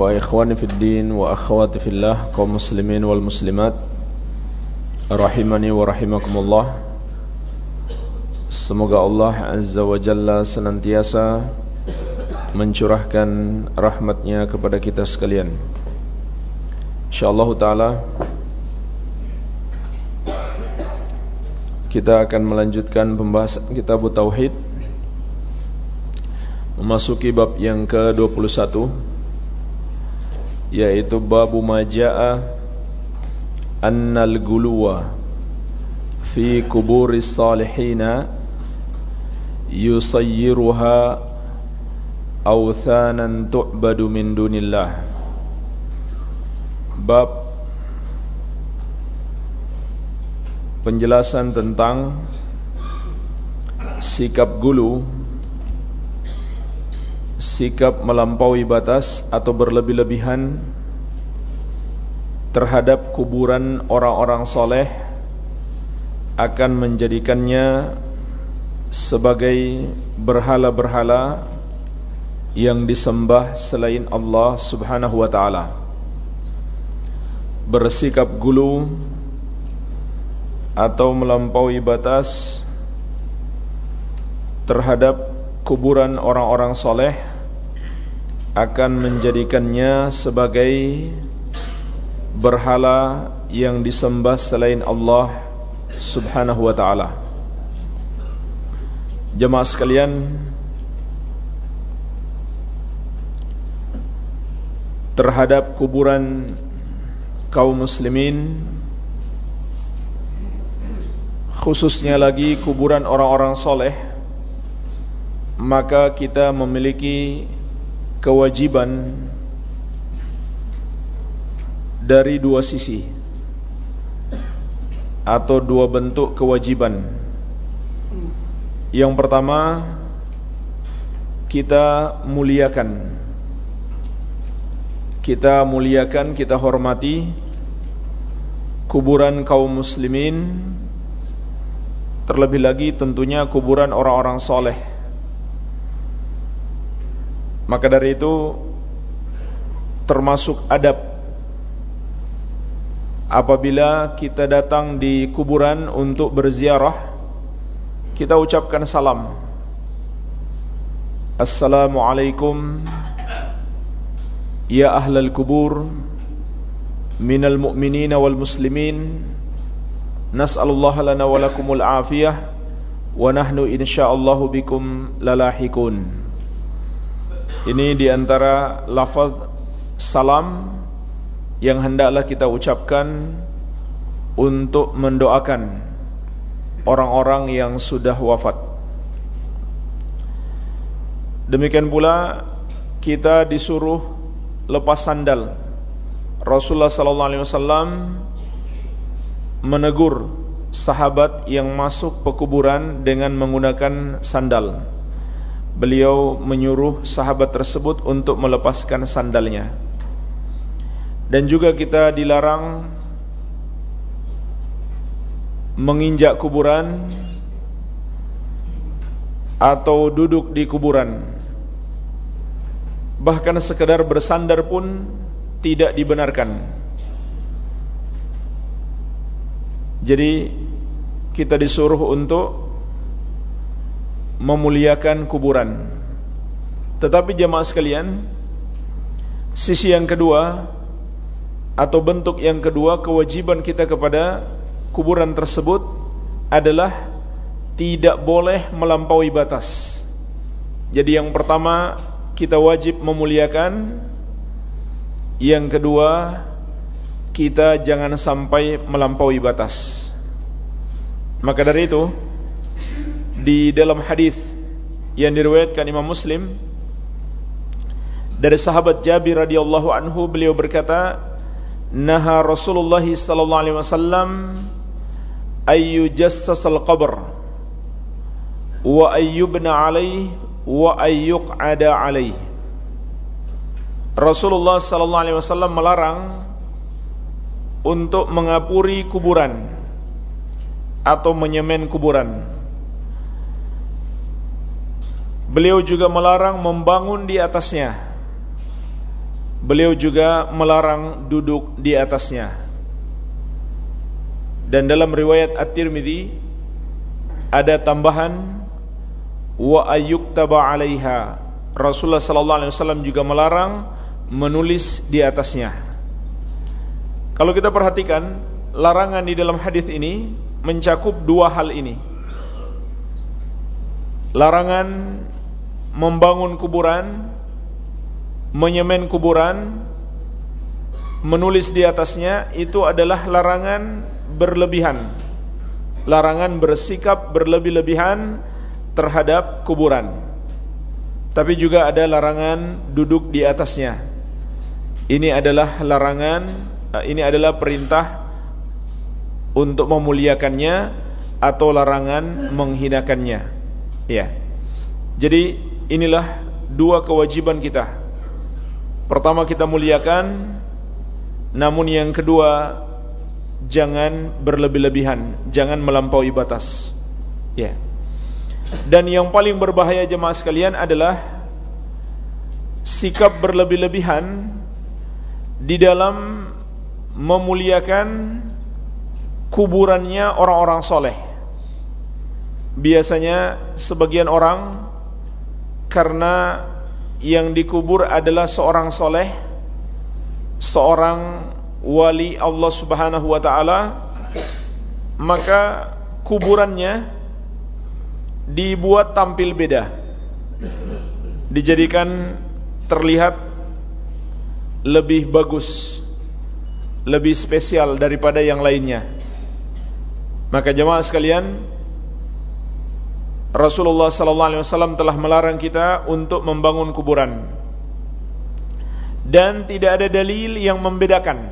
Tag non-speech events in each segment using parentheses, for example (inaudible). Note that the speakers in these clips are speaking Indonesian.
فإخواني في الدين وأخواتي في الله kaum muslimin wal muslimat rahimani wa rahimakumullah Semoga Allah Azza wa Jalla senantiasa mencurahkan rahmatnya kepada kita sekalian InsyaAllah ta'ala Kita akan melanjutkan pembahasan kitab Tauhid Memasuki bab yang ke-21 yaitu babu maja'a Annal guluwa Fi kuburis salihina Yusayyiruha Awthanan tu'badu min dunillah. Bab penjelasan tentang sikap gulu sikap melampaui batas atau berlebih-lebihan terhadap kuburan orang-orang soleh akan menjadikannya sebagai berhala-berhala yang disembah selain Allah Subhanahu wa taala. Bersikap gulu atau melampaui batas terhadap kuburan orang-orang soleh akan menjadikannya sebagai berhala yang disembah selain Allah subhanahu wa ta'ala. Jemaah sekalian Terhadap kuburan kaum muslimin khususnya lagi kuburan orang-orang soleh maka kita memiliki kewajiban dari dua sisi atau dua bentuk kewajiban. Yang pertama kita muliakan. Kita muliakan kita hormati kuburan kaum muslimin. Terlebih lagi tentunya kuburan orang-orang soleh Maka dari itu Termasuk adab. Apabila kita datang di kuburan untuk berziarah Kita ucapkan salam. Assalamualaikum. Ya ahlal kubur Minal mu'minina wal muslimin Nas'alullah lana wa lakumul afiyah Wa nahnu insya'allahu bikum lalahikun Ini di antara lafaz salam Yang hendaklah kita ucapkan Untuk mendoakan Orang-orang yang sudah wafat Demikian pula Kita disuruh Lepas sandal Rasulullah sallallahu alaihi wasallam menegur sahabat yang masuk pekuburan dengan menggunakan sandal. Beliau menyuruh sahabat tersebut untuk melepaskan sandalnya. Dan juga kita dilarang menginjak kuburan atau duduk di kuburan. Bahkan sekedar bersandar pun tidak dibenarkan. Jadi kita disuruh untuk memuliakan kuburan. Tetapi jemaah sekalian, sisi yang kedua atau bentuk yang kedua kewajiban kita kepada kuburan tersebut adalah tidak boleh melampaui batas. Jadi yang pertama kita wajib memuliakan, yang kedua kita jangan sampai melampaui batas. Maka dari itu di dalam hadis yang diriwayatkan Imam Muslim dari sahabat Jabir radhiyallahu anhu beliau berkata naha Rasulullah sallallahu alaihi wasallam ay yujassasal qabr wa ayyubna alaihi wa ayyuq'ada alaihi Rasulullah sallallahu alaihi wasallam melarang untuk mengapuri kuburan atau menyemen kuburan. Beliau juga melarang membangun di atasnya. Beliau juga melarang duduk di atasnya. Dan dalam riwayat At-Tirmidzi ada tambahan wa ayyuktaba 'alaiha. Rasulullah sallallahu alaihi wasallam juga melarang menulis di atasnya. Kalau kita perhatikan larangan di dalam hadis ini mencakup dua hal ini. Larangan membangun kuburan, menyemen kuburan, menulis di atasnya itu adalah larangan berlebihan. Larangan bersikap berlebih-lebihan terhadap kuburan. Tapi juga ada larangan duduk di atasnya. Ini adalah larangan, eh, ini adalah perintah untuk memuliakannya atau larangan menghinakannya. Ya. Jadi inilah dua kewajiban kita. Pertama kita muliakan, namun yang kedua jangan berlebih-lebihan, jangan melampaui batas. Ya. Dan yang paling berbahaya jemaah sekalian adalah sikap berlebih-lebihan di dalam memuliakan kuburannya orang-orang soleh. Biasanya sebagian orang karena yang dikubur adalah seorang soleh, seorang wali Allah Subhanahu wa taala, maka kuburannya dibuat tampil beda. Dijadikan terlihat lebih bagus, lebih spesial daripada yang lainnya. Maka jemaah sekalian, Rasulullah sallallahu alaihi wasallam telah melarang kita untuk membangun kuburan. Dan tidak ada dalil yang membedakan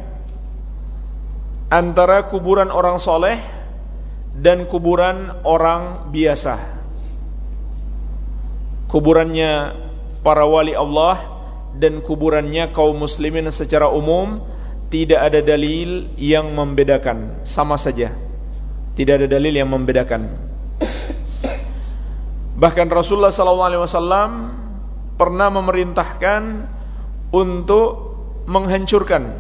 antara kuburan orang soleh dan kuburan orang biasa. Kuburannya para wali Allah dan kuburannya kaum muslimin secara umum tidak ada dalil yang membedakan, sama saja. Tidak ada dalil yang membedakan. Bahkan Rasulullah SAW pernah memerintahkan untuk menghancurkan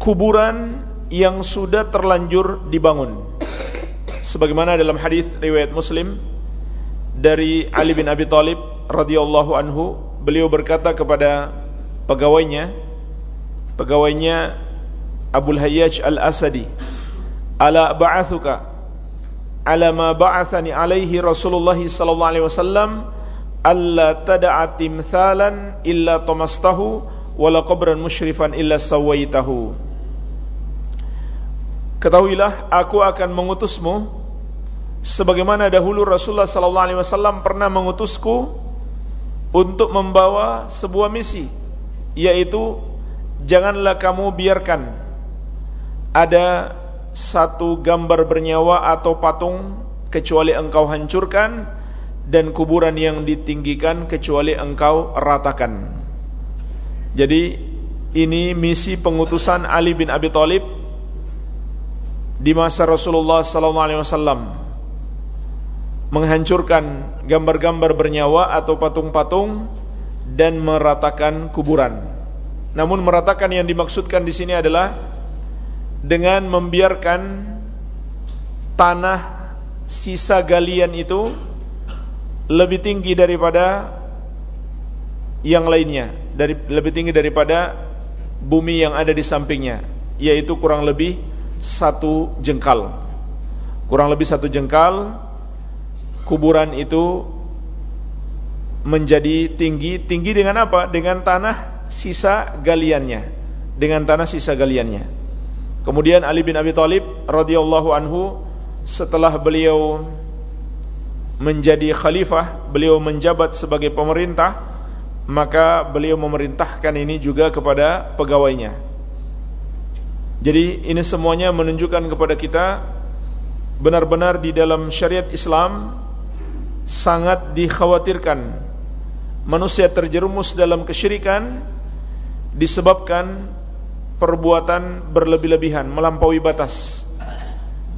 kuburan yang sudah terlanjur dibangun. Sebagaimana dalam hadis riwayat Muslim dari Ali bin Abi Thalib radhiyallahu anhu, beliau berkata kepada pegawainya, pegawainya Abu Hayyaj Al-Asadi, "Ala ba'athuka ala ma ba'athani alaihi Rasulullah sallallahu alaihi wasallam alla tad'a timthalan illa tamastahu wala qabran musyrifan illa sawaitahu. Ketahuilah aku akan mengutusmu sebagaimana dahulu Rasulullah sallallahu alaihi wasallam pernah mengutusku untuk membawa sebuah misi yaitu janganlah kamu biarkan ada satu gambar bernyawa atau patung kecuali engkau hancurkan dan kuburan yang ditinggikan kecuali engkau ratakan. Jadi ini misi pengutusan Ali bin Abi Thalib di masa Rasulullah sallallahu alaihi wasallam menghancurkan gambar-gambar bernyawa atau patung-patung dan meratakan kuburan. Namun meratakan yang dimaksudkan di sini adalah dengan membiarkan tanah sisa galian itu lebih tinggi daripada yang lainnya, dari lebih tinggi daripada bumi yang ada di sampingnya, yaitu kurang lebih satu jengkal. Kurang lebih satu jengkal kuburan itu menjadi tinggi, tinggi dengan apa? Dengan tanah sisa galiannya, dengan tanah sisa galiannya. Kemudian Ali bin Abi Thalib radhiyallahu anhu setelah beliau menjadi khalifah, beliau menjabat sebagai pemerintah, maka beliau memerintahkan ini juga kepada pegawainya. Jadi ini semuanya menunjukkan kepada kita benar-benar di dalam syariat Islam sangat dikhawatirkan manusia terjerumus dalam kesyirikan disebabkan perbuatan berlebih-lebihan melampaui batas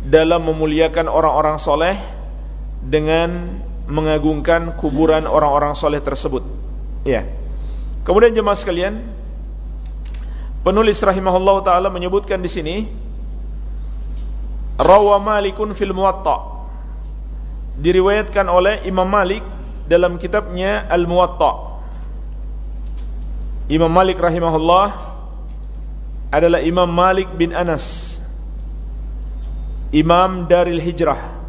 dalam memuliakan orang-orang soleh dengan mengagungkan kuburan orang-orang soleh tersebut. Ya. Kemudian jemaah sekalian, penulis rahimahullah taala menyebutkan di sini Rawa Malikun fil Muwatta diriwayatkan oleh Imam Malik dalam kitabnya Al Muwatta. Imam Malik rahimahullah adalah Imam Malik bin Anas. Imam Daril Hijrah.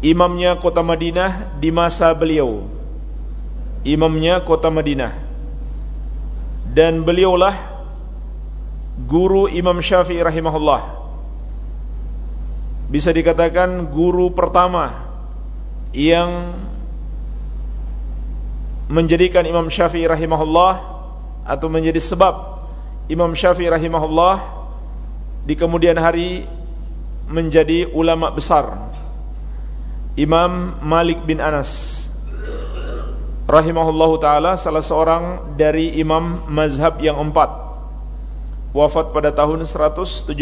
Imamnya kota Madinah di masa beliau. Imamnya kota Madinah. Dan beliaulah Guru Imam Syafi'i rahimahullah. Bisa dikatakan guru pertama Yang Menjadikan Imam Syafi'i rahimahullah Atau menjadi sebab Imam Syafi'i rahimahullah Di kemudian hari menjadi ulama besar. Imam Malik bin Anas rahimahullahu taala salah seorang dari imam mazhab yang empat wafat pada tahun 179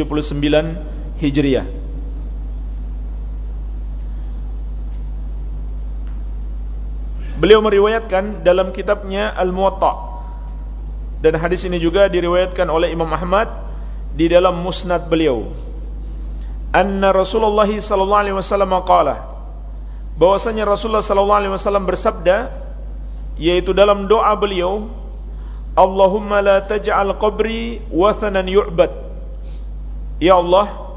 Hijriah. Beliau meriwayatkan dalam kitabnya Al-Muwatta dan hadis ini juga diriwayatkan oleh Imam Ahmad di dalam musnad beliau. Anna Rasulullah sallallahu alaihi wasallam qala bahwasanya Rasulullah sallallahu alaihi wasallam bersabda yaitu dalam doa beliau Allahumma la taj'al qabri wathanan yu'bad. Ya Allah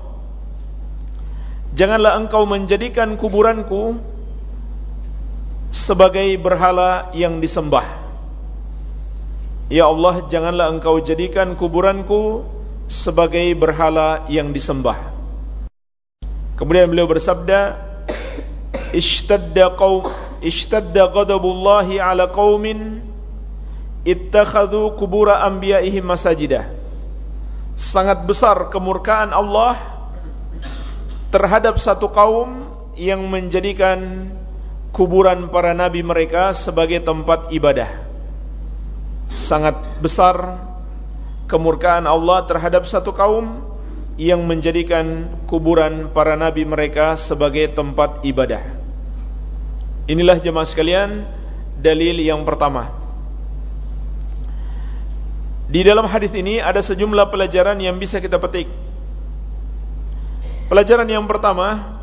janganlah engkau menjadikan kuburanku sebagai berhala yang disembah Ya Allah janganlah engkau jadikan kuburanku sebagai berhala yang disembah Kemudian beliau bersabda, "Ishtadda qaum ishtadda ghadabullahi 'ala qaumin ittakhadhu qubur anbiya'ihim masajidah." Sangat besar kemurkaan Allah terhadap satu kaum yang menjadikan kuburan para nabi mereka sebagai tempat ibadah. Sangat besar kemurkaan Allah terhadap satu kaum yang menjadikan kuburan para nabi mereka sebagai tempat ibadah. Inilah jemaah sekalian dalil yang pertama. Di dalam hadis ini ada sejumlah pelajaran yang bisa kita petik. Pelajaran yang pertama,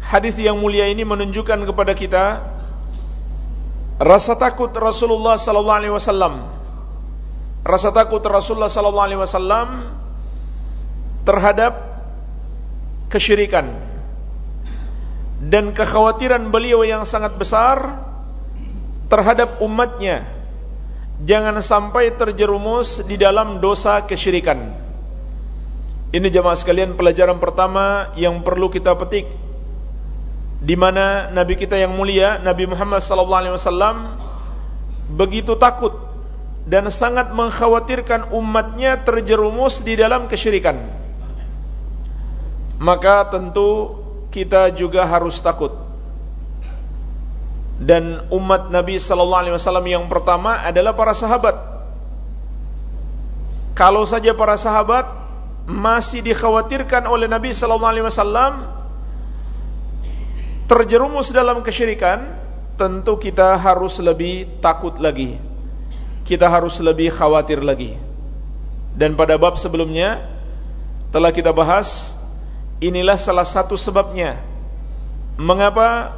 hadis yang mulia ini menunjukkan kepada kita rasa takut Rasulullah sallallahu alaihi wasallam. Rasa takut Rasulullah sallallahu alaihi wasallam terhadap kesyirikan dan kekhawatiran beliau yang sangat besar terhadap umatnya. Jangan sampai terjerumus di dalam dosa kesyirikan. Ini jemaah sekalian pelajaran pertama yang perlu kita petik di mana nabi kita yang mulia Nabi Muhammad sallallahu alaihi wasallam begitu takut dan sangat mengkhawatirkan umatnya terjerumus di dalam kesyirikan maka tentu kita juga harus takut. Dan umat Nabi sallallahu alaihi wasallam yang pertama adalah para sahabat. Kalau saja para sahabat masih dikhawatirkan oleh Nabi sallallahu alaihi wasallam terjerumus dalam kesyirikan, tentu kita harus lebih takut lagi. Kita harus lebih khawatir lagi. Dan pada bab sebelumnya telah kita bahas Inilah salah satu sebabnya mengapa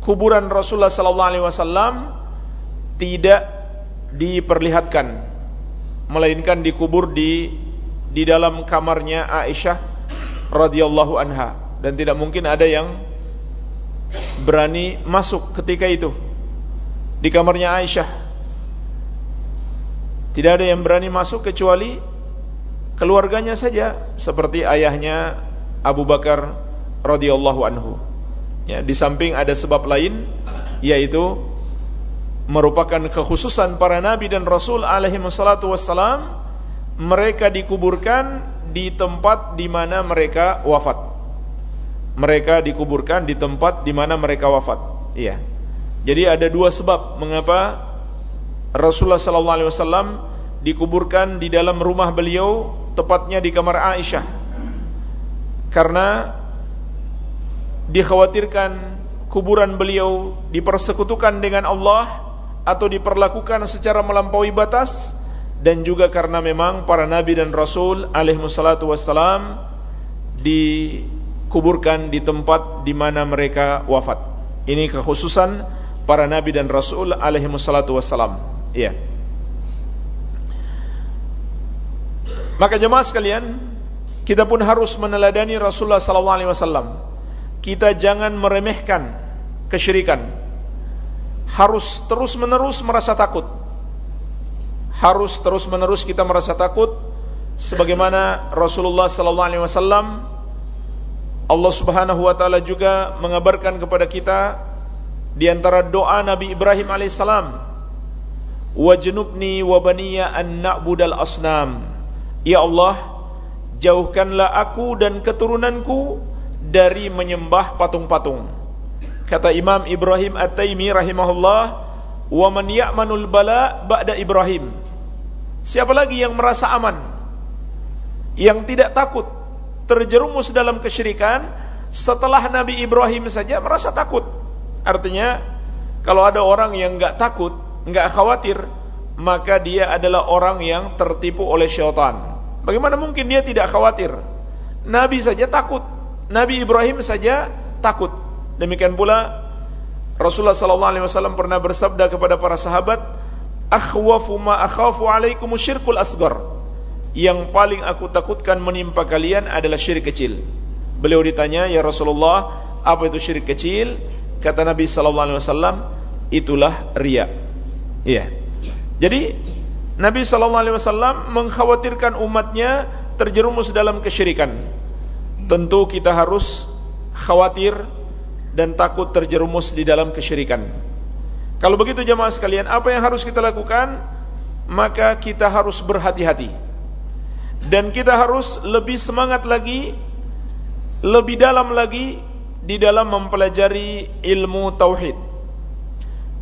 kuburan Rasulullah wasallam tidak diperlihatkan melainkan dikubur di di dalam kamarnya Aisyah radhiyallahu anha dan tidak mungkin ada yang berani masuk ketika itu di kamarnya Aisyah tidak ada yang berani masuk kecuali keluarganya saja seperti ayahnya Abu Bakar radhiyallahu anhu. Ya, di samping ada sebab lain yaitu merupakan kekhususan para nabi dan rasul alaihi wassalatu wassalam mereka dikuburkan di tempat di mana mereka wafat. Mereka dikuburkan di tempat di mana mereka wafat. Iya. Jadi ada dua sebab mengapa Rasulullah sallallahu alaihi wasallam dikuburkan di dalam rumah beliau, tepatnya di kamar Aisyah. Karena dikhawatirkan kuburan beliau dipersekutukan dengan Allah atau diperlakukan secara melampaui batas dan juga karena memang para nabi dan rasul alaihi wassalatu wassalam dikuburkan di tempat di mana mereka wafat. Ini kekhususan para nabi dan rasul alaihi wassalatu wassalam. Iya. Maka jemaah sekalian, kita pun harus meneladani Rasulullah sallallahu alaihi wasallam. Kita jangan meremehkan kesyirikan. Harus terus-menerus merasa takut harus terus-menerus kita merasa takut sebagaimana Rasulullah sallallahu alaihi wasallam Allah Subhanahu wa taala juga mengabarkan kepada kita di antara doa Nabi Ibrahim alaihissalam wajnubni wa baniya an na'budal asnam ya Allah jauhkanlah aku dan keturunanku dari menyembah patung-patung kata Imam Ibrahim At-Taimi rahimahullah wa man ya'manul bala ba'da Ibrahim Siapa lagi yang merasa aman? Yang tidak takut terjerumus dalam kesyirikan setelah Nabi Ibrahim saja merasa takut. Artinya kalau ada orang yang enggak takut, enggak khawatir, maka dia adalah orang yang tertipu oleh syaitan. Bagaimana mungkin dia tidak khawatir? Nabi saja takut. Nabi Ibrahim saja takut. Demikian pula Rasulullah sallallahu alaihi wasallam pernah bersabda kepada para sahabat, akhwafu ma akhafu alaikum syirkul asgar yang paling aku takutkan menimpa kalian adalah syirik kecil. Beliau ditanya ya Rasulullah apa itu syirik kecil? Kata Nabi sallallahu alaihi wasallam itulah riya. Iya. Jadi Nabi sallallahu alaihi wasallam mengkhawatirkan umatnya terjerumus dalam kesyirikan. Tentu kita harus khawatir dan takut terjerumus di dalam kesyirikan. Kalau begitu jemaah sekalian, apa yang harus kita lakukan? Maka kita harus berhati-hati. Dan kita harus lebih semangat lagi, lebih dalam lagi di dalam mempelajari ilmu tauhid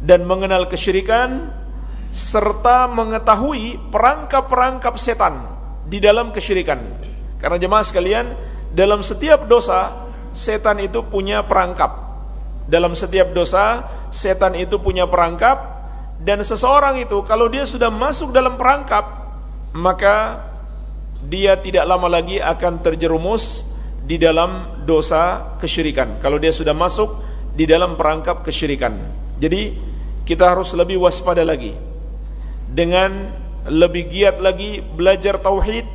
dan mengenal kesyirikan serta mengetahui perangkap-perangkap setan di dalam kesyirikan. Karena jemaah sekalian, dalam setiap dosa setan itu punya perangkap. Dalam setiap dosa, setan itu punya perangkap dan seseorang itu kalau dia sudah masuk dalam perangkap, maka dia tidak lama lagi akan terjerumus di dalam dosa kesyirikan. Kalau dia sudah masuk di dalam perangkap kesyirikan. Jadi kita harus lebih waspada lagi dengan lebih giat lagi belajar tauhid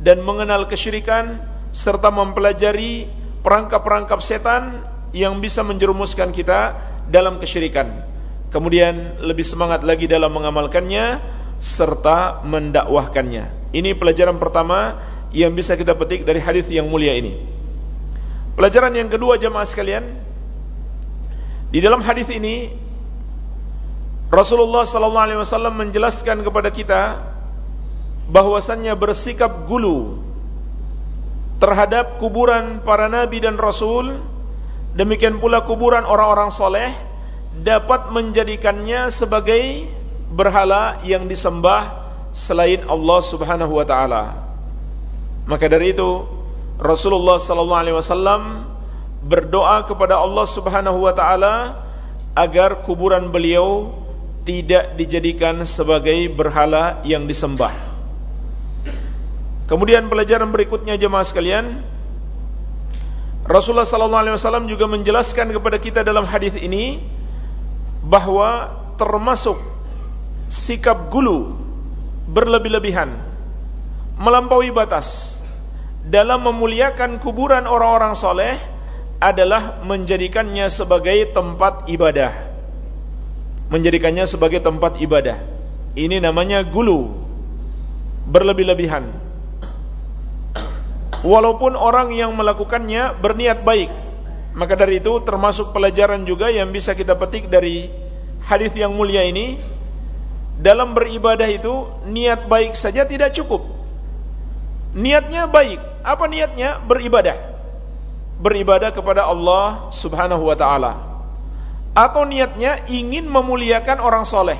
dan mengenal kesyirikan serta mempelajari perangkap-perangkap setan yang bisa menjerumuskan kita dalam kesyirikan. Kemudian lebih semangat lagi dalam mengamalkannya serta mendakwahkannya. Ini pelajaran pertama yang bisa kita petik dari hadis yang mulia ini. Pelajaran yang kedua jemaah sekalian, di dalam hadis ini Rasulullah sallallahu alaihi wasallam menjelaskan kepada kita bahwasannya bersikap gulu terhadap kuburan para nabi dan rasul Demikian pula kuburan orang-orang soleh dapat menjadikannya sebagai berhala yang disembah selain Allah Subhanahu wa taala. Maka dari itu Rasulullah sallallahu alaihi wasallam berdoa kepada Allah Subhanahu wa taala agar kuburan beliau tidak dijadikan sebagai berhala yang disembah. Kemudian pelajaran berikutnya jemaah sekalian, Rasulullah sallallahu alaihi wasallam juga menjelaskan kepada kita dalam hadis ini bahwa termasuk sikap gulu berlebih-lebihan melampaui batas dalam memuliakan kuburan orang-orang soleh adalah menjadikannya sebagai tempat ibadah menjadikannya sebagai tempat ibadah ini namanya gulu berlebih-lebihan walaupun orang yang melakukannya berniat baik. Maka dari itu termasuk pelajaran juga yang bisa kita petik dari hadis yang mulia ini dalam beribadah itu niat baik saja tidak cukup. Niatnya baik. Apa niatnya? Beribadah. Beribadah kepada Allah Subhanahu wa taala. Atau niatnya ingin memuliakan orang soleh,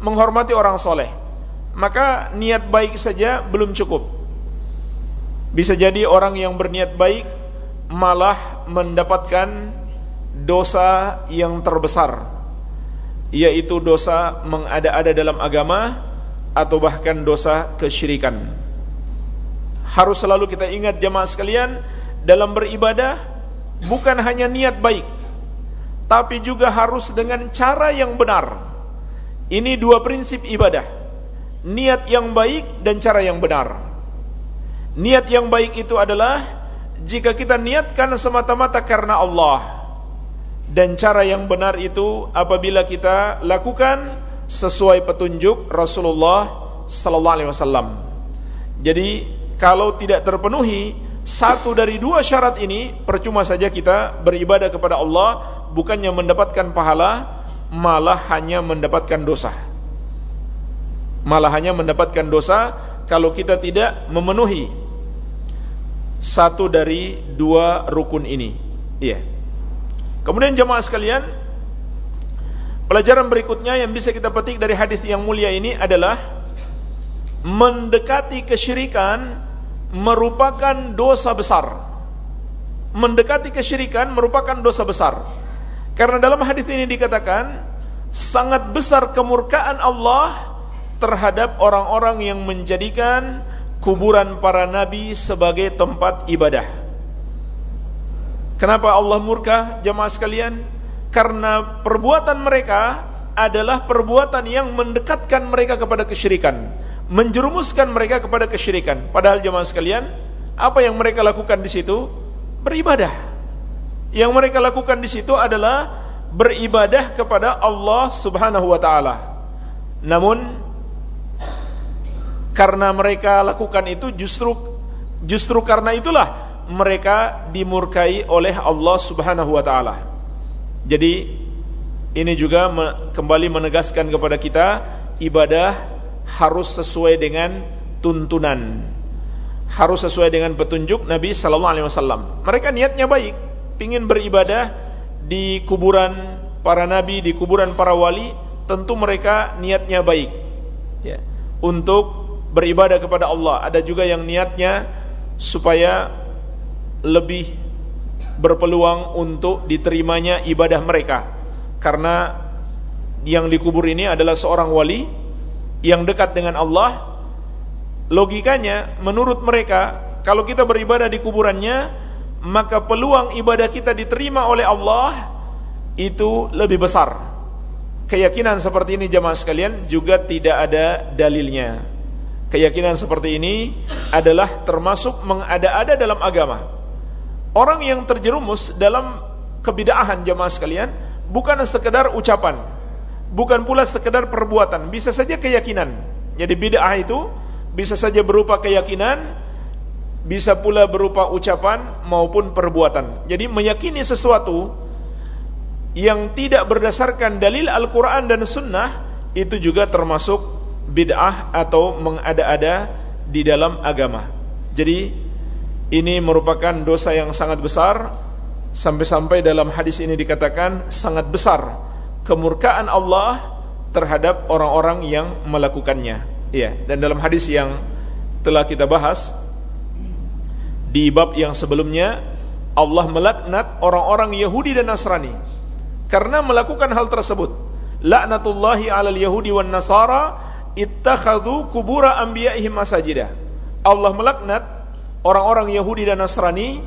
menghormati orang soleh. Maka niat baik saja belum cukup. Bisa jadi orang yang berniat baik malah mendapatkan dosa yang terbesar yaitu dosa mengada-ada dalam agama atau bahkan dosa kesyirikan. Harus selalu kita ingat jemaah sekalian dalam beribadah bukan hanya niat baik tapi juga harus dengan cara yang benar. Ini dua prinsip ibadah. Niat yang baik dan cara yang benar. Niat yang baik itu adalah jika kita niatkan semata-mata karena Allah. Dan cara yang benar itu apabila kita lakukan sesuai petunjuk Rasulullah sallallahu alaihi wasallam. Jadi kalau tidak terpenuhi satu dari dua syarat ini percuma saja kita beribadah kepada Allah bukannya mendapatkan pahala malah hanya mendapatkan dosa. Malah hanya mendapatkan dosa kalau kita tidak memenuhi satu dari dua rukun ini. Iya kemudian jemaah sekalian pelajaran berikutnya yang bisa kita petik dari hadis yang mulia ini adalah mendekati kesyirikan merupakan dosa besar. Mendekati kesyirikan merupakan dosa besar. Karena dalam hadis ini dikatakan sangat besar kemurkaan Allah terhadap orang-orang yang menjadikan kuburan para nabi sebagai tempat ibadah. Kenapa Allah murka jemaah sekalian? Karena perbuatan mereka adalah perbuatan yang mendekatkan mereka kepada kesyirikan menjerumuskan mereka kepada kesyirikan. Padahal jemaah sekalian, apa yang mereka lakukan di situ? Beribadah. Yang mereka lakukan di situ adalah beribadah kepada Allah Subhanahu wa taala. Namun karena mereka lakukan itu justru justru karena itulah mereka dimurkai oleh Allah Subhanahu wa taala. Jadi ini juga kembali menegaskan kepada kita ibadah harus sesuai dengan tuntunan. Harus sesuai dengan petunjuk Nabi sallallahu alaihi wasallam. Mereka niatnya baik, ingin beribadah di kuburan para nabi, di kuburan para wali, tentu mereka niatnya baik. Ya. Untuk beribadah kepada Allah. Ada juga yang niatnya supaya lebih berpeluang untuk diterimanya ibadah mereka. Karena yang dikubur ini adalah seorang wali yang dekat dengan Allah. Logikanya menurut mereka kalau kita beribadah di kuburannya maka peluang ibadah kita diterima oleh Allah itu lebih besar. Keyakinan seperti ini jemaah sekalian juga tidak ada dalilnya. Keyakinan seperti ini adalah termasuk mengada-ada dalam agama orang yang terjerumus dalam kebidaahan jemaah sekalian bukan sekedar ucapan bukan pula sekedar perbuatan, bisa saja keyakinan. Jadi bid'ah itu bisa saja berupa keyakinan, bisa pula berupa ucapan maupun perbuatan. Jadi meyakini sesuatu yang tidak berdasarkan dalil Al-Quran dan Sunnah itu juga termasuk bid'ah atau mengada-ada di dalam agama. Jadi ini merupakan dosa yang sangat besar sampai-sampai dalam hadis ini dikatakan sangat besar kemurkaan Allah terhadap orang-orang yang melakukannya. Iya, dan dalam hadis yang telah kita bahas di bab yang sebelumnya Allah melaknat orang-orang Yahudi dan Nasrani karena melakukan hal tersebut. Laknatullahi 'alal Yahudi wan Nasara ittakhadhu kubura anbiya'ihim masajidah. Allah melaknat orang-orang Yahudi dan Nasrani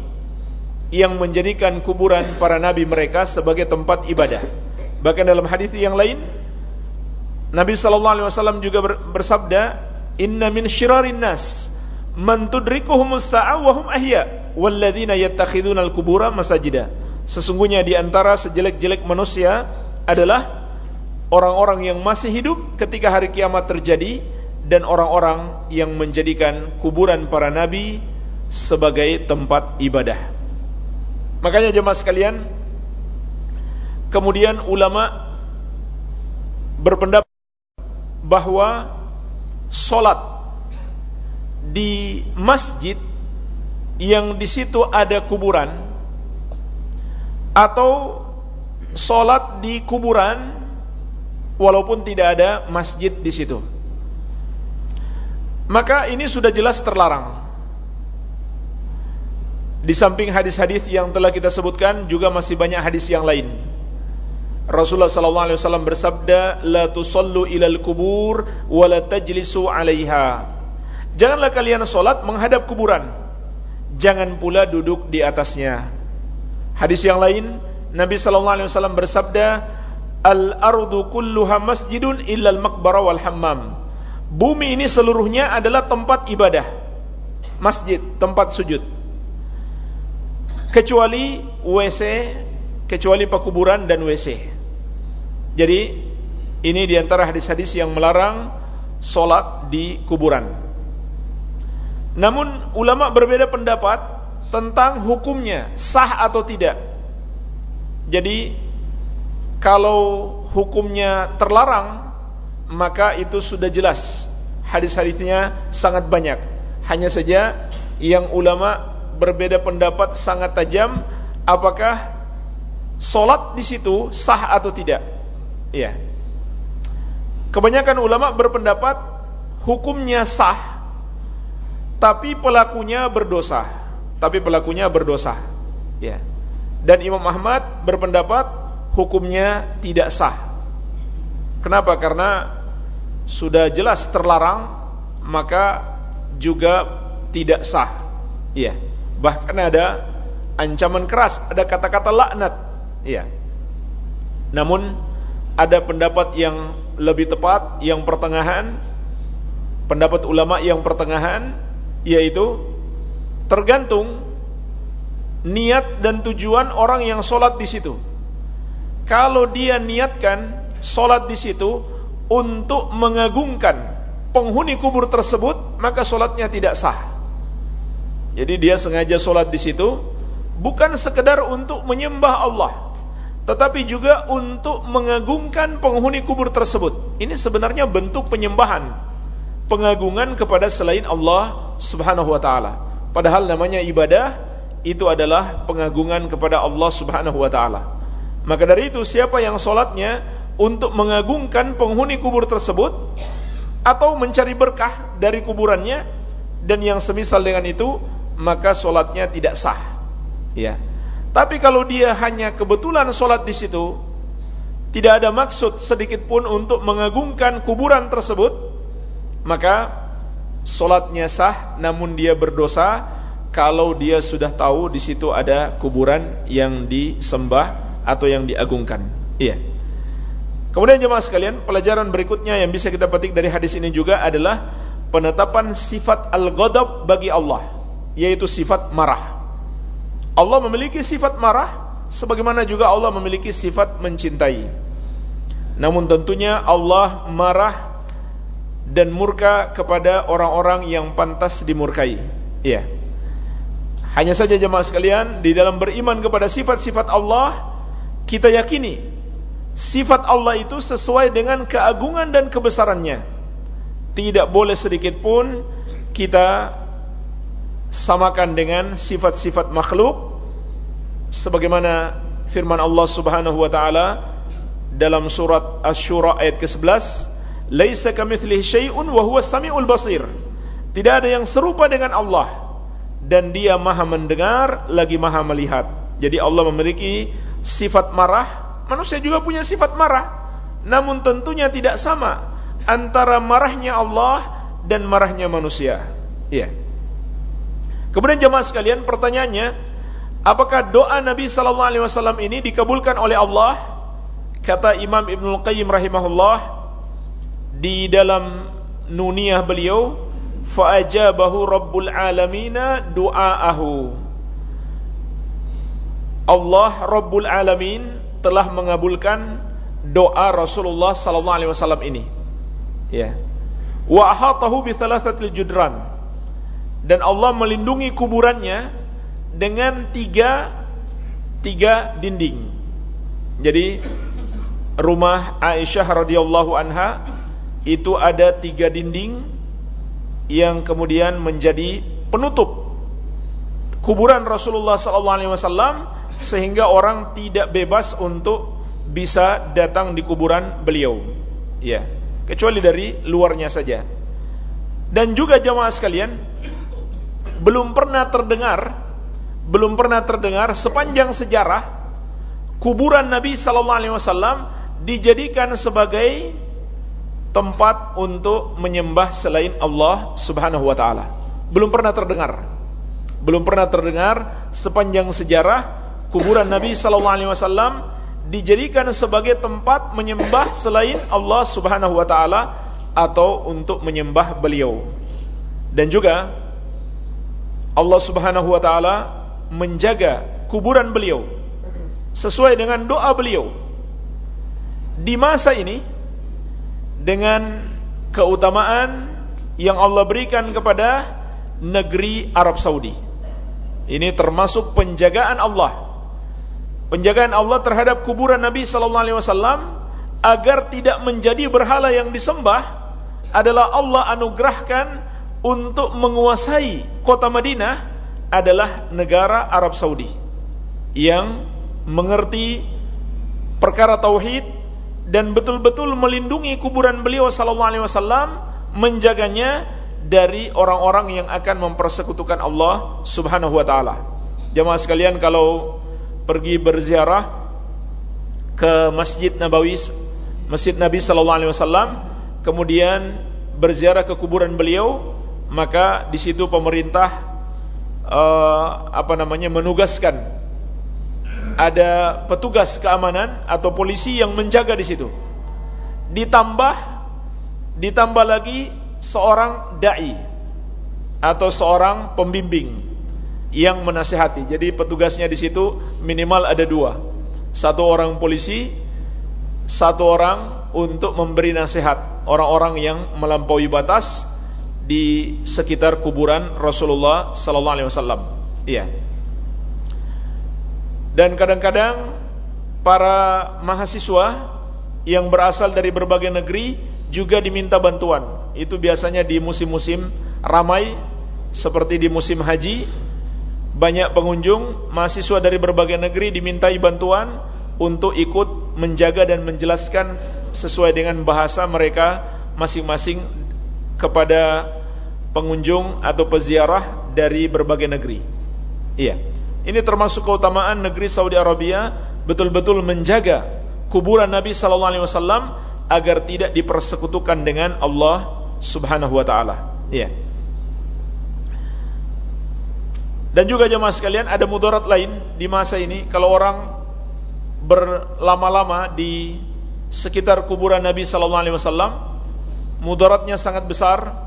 yang menjadikan kuburan para nabi mereka sebagai tempat ibadah. Bahkan dalam hadis yang lain Nabi sallallahu alaihi wasallam juga bersabda, "Inna min syirarin nas man tudrikuhumus sa'a wa hum ahya, walladzina yattakhiduna al-qubura masajida." Sesungguhnya di antara sejelek-jelek manusia adalah orang-orang yang masih hidup ketika hari kiamat terjadi dan orang-orang yang menjadikan kuburan para nabi sebagai tempat ibadah. Makanya jemaah sekalian, Kemudian ulama berpendapat bahwa solat di masjid yang di situ ada kuburan atau sholat di kuburan walaupun tidak ada masjid di situ. Maka ini sudah jelas terlarang. Di samping hadis-hadis yang telah kita sebutkan juga masih banyak hadis yang lain. Rasulullah sallallahu alaihi wasallam bersabda, "La tusallu ilal kubur wa la tajlisu 'alaiha." Janganlah kalian salat menghadap kuburan. Jangan pula duduk di atasnya. Hadis yang lain, Nabi sallallahu alaihi wasallam bersabda, "Al-ardu kulluha masjidun illa al-maqbara wal hammam." Bumi ini seluruhnya adalah tempat ibadah. Masjid, tempat sujud. Kecuali WC, kecuali pekuburan dan WC. Jadi ini di antara hadis-hadis yang melarang solat di kuburan. Namun ulama berbeda pendapat tentang hukumnya sah atau tidak. Jadi kalau hukumnya terlarang maka itu sudah jelas. Hadis-hadisnya sangat banyak. Hanya saja yang ulama berbeda pendapat sangat tajam apakah solat di situ sah atau tidak. Iya. Kebanyakan ulama berpendapat hukumnya sah tapi pelakunya berdosa. Tapi pelakunya berdosa. Ya. Dan Imam Ahmad berpendapat hukumnya tidak sah. Kenapa? Karena sudah jelas terlarang maka juga tidak sah. Iya. Bahkan ada ancaman keras, ada kata-kata laknat. Iya. Namun ada pendapat yang lebih tepat yang pertengahan pendapat ulama yang pertengahan yaitu tergantung niat dan tujuan orang yang sholat di situ kalau dia niatkan sholat di situ untuk mengagungkan penghuni kubur tersebut maka sholatnya tidak sah jadi dia sengaja sholat di situ bukan sekedar untuk menyembah Allah tetapi juga untuk mengagungkan penghuni kubur tersebut. Ini sebenarnya bentuk penyembahan, pengagungan kepada selain Allah Subhanahu wa taala. Padahal namanya ibadah itu adalah pengagungan kepada Allah Subhanahu wa taala. Maka dari itu siapa yang solatnya untuk mengagungkan penghuni kubur tersebut atau mencari berkah dari kuburannya dan yang semisal dengan itu maka solatnya tidak sah. Ya. Tapi kalau dia hanya kebetulan sholat di situ, tidak ada maksud sedikit pun untuk mengagungkan kuburan tersebut, maka sholatnya sah, namun dia berdosa kalau dia sudah tahu di situ ada kuburan yang disembah atau yang diagungkan. Iya. Kemudian jemaah sekalian, pelajaran berikutnya yang bisa kita petik dari hadis ini juga adalah penetapan sifat al-ghadab bagi Allah, yaitu sifat marah. Allah memiliki sifat marah sebagaimana juga Allah memiliki sifat mencintai. Namun tentunya Allah marah dan murka kepada orang-orang yang pantas dimurkai. Iya. Hanya saja jemaah sekalian, di dalam beriman kepada sifat-sifat Allah, kita yakini sifat Allah itu sesuai dengan keagungan dan kebesarannya. Tidak boleh sedikit pun kita samakan dengan sifat-sifat makhluk sebagaimana firman Allah Subhanahu wa taala dalam surat Asy-Syura ayat ke-11 laisa kamitslihi syai'un wa huwas samiul basir. Tidak ada yang serupa dengan Allah dan dia maha mendengar lagi maha melihat. Jadi Allah memiliki sifat marah manusia juga punya sifat marah. Namun tentunya tidak sama antara marahnya Allah dan marahnya manusia. Ya yeah. Kemudian jemaah sekalian pertanyaannya, apakah doa Nabi sallallahu alaihi wasallam ini dikabulkan oleh Allah? Kata Imam Ibnu Qayyim rahimahullah di dalam nuniyah beliau, fa ajabahu rabbul alamin du'aahu. Allah Rabbul Alamin telah mengabulkan doa Rasulullah sallallahu alaihi wasallam ini. Ya. Wa ahatahu bi thalathatil judran dan Allah melindungi kuburannya dengan tiga tiga dinding. Jadi rumah Aisyah radhiyallahu anha itu ada tiga dinding yang kemudian menjadi penutup kuburan Rasulullah sallallahu alaihi wasallam sehingga orang tidak bebas untuk bisa datang di kuburan beliau. Ya, kecuali dari luarnya saja. Dan juga jemaah sekalian, belum pernah terdengar belum pernah terdengar sepanjang sejarah kuburan Nabi sallallahu alaihi wasallam dijadikan sebagai tempat untuk menyembah selain Allah Subhanahu wa taala. Belum pernah terdengar. Belum pernah terdengar sepanjang sejarah kuburan Nabi sallallahu alaihi wasallam dijadikan sebagai tempat menyembah selain Allah Subhanahu wa taala atau untuk menyembah beliau. Dan juga Allah Subhanahu wa taala menjaga kuburan beliau sesuai dengan doa beliau di masa ini dengan keutamaan yang Allah berikan kepada negeri Arab Saudi. Ini termasuk penjagaan Allah. Penjagaan Allah terhadap kuburan Nabi sallallahu alaihi wasallam agar tidak menjadi berhala yang disembah adalah Allah anugerahkan untuk menguasai kota Madinah adalah negara Arab Saudi yang mengerti perkara tauhid dan betul-betul melindungi kuburan beliau sallallahu alaihi wasallam menjaganya dari orang-orang yang akan mempersekutukan Allah Subhanahu wa taala. Jemaah sekalian kalau pergi berziarah ke Masjid Nabawi, Masjid Nabi sallallahu alaihi wasallam, kemudian berziarah ke kuburan beliau, maka di situ pemerintah uh, apa namanya menugaskan ada petugas keamanan atau polisi yang menjaga di situ. Ditambah ditambah lagi seorang dai atau seorang pembimbing yang menasehati. Jadi petugasnya di situ minimal ada dua. Satu orang polisi, satu orang untuk memberi nasihat orang-orang yang melampaui batas di sekitar kuburan Rasulullah sallallahu alaihi wasallam. Iya. Dan kadang-kadang para mahasiswa yang berasal dari berbagai negeri juga diminta bantuan. Itu biasanya di musim-musim ramai seperti di musim haji banyak pengunjung mahasiswa dari berbagai negeri dimintai bantuan untuk ikut menjaga dan menjelaskan sesuai dengan bahasa mereka masing-masing kepada pengunjung atau peziarah dari berbagai negeri. Iya. Ini termasuk keutamaan negeri Saudi Arabia betul-betul menjaga kuburan Nabi sallallahu alaihi wasallam agar tidak dipersekutukan dengan Allah Subhanahu wa taala. Iya. Dan juga jemaah sekalian ada mudarat lain di masa ini kalau orang berlama-lama di sekitar kuburan Nabi sallallahu alaihi wasallam mudaratnya sangat besar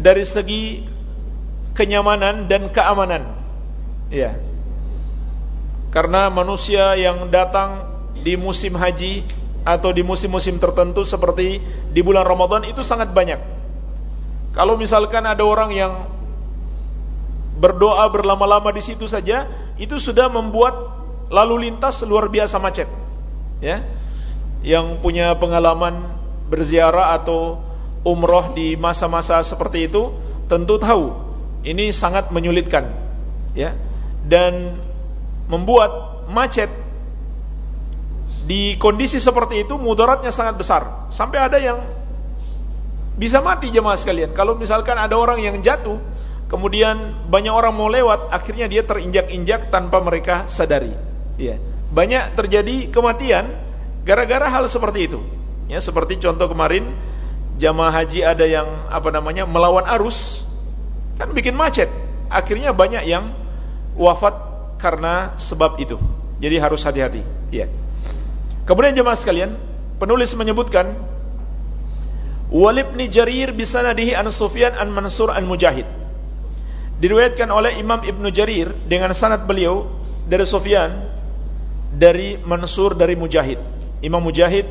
dari segi kenyamanan dan keamanan. Ya. Karena manusia yang datang di musim haji atau di musim-musim tertentu seperti di bulan Ramadan itu sangat banyak. Kalau misalkan ada orang yang berdoa berlama-lama di situ saja, itu sudah membuat lalu lintas luar biasa macet. Ya. Yang punya pengalaman berziarah atau umroh di masa-masa seperti itu tentu tahu ini sangat menyulitkan ya dan membuat macet di kondisi seperti itu mudaratnya sangat besar. Sampai ada yang bisa mati jemaah sekalian. Kalau misalkan ada orang yang jatuh kemudian banyak orang mau lewat akhirnya dia terinjak-injak tanpa mereka sadari. Ya banyak terjadi kematian gara-gara hal seperti itu. Ya seperti contoh kemarin jamaah haji ada yang apa namanya melawan arus kan bikin macet. Akhirnya banyak yang wafat karena sebab itu. Jadi harus hati-hati. Ya kemudian jemaah sekalian penulis menyebutkan Walibni Jarir bisanadihi an Sufyan an Mansur an Mujahid. Diriwayatkan oleh Imam Ibnu Jarir dengan sanad beliau dari Sufyan dari Mansur dari Mujahid. Imam Mujahid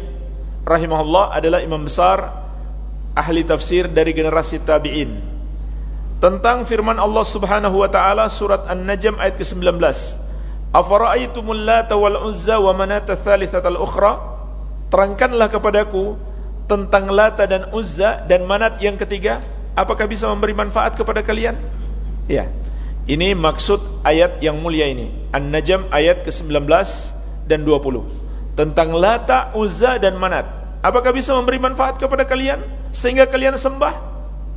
rahimahullah adalah imam besar ahli tafsir dari generasi tabi'in tentang firman Allah Subhanahu wa taala surat An-Najm ayat ke-19 Afara'aytumul Lata wal Uzza wa Manata tsalitsatal ukhra terangkanlah kepadaku tentang Lata dan Uzza dan Manat yang ketiga apakah bisa memberi manfaat kepada kalian? Ya. Ini maksud ayat yang mulia ini. An-Najm ayat ke-19 dan 20. Tentang Lata, Uzza dan Manat. Apakah bisa memberi manfaat kepada kalian sehingga kalian sembah?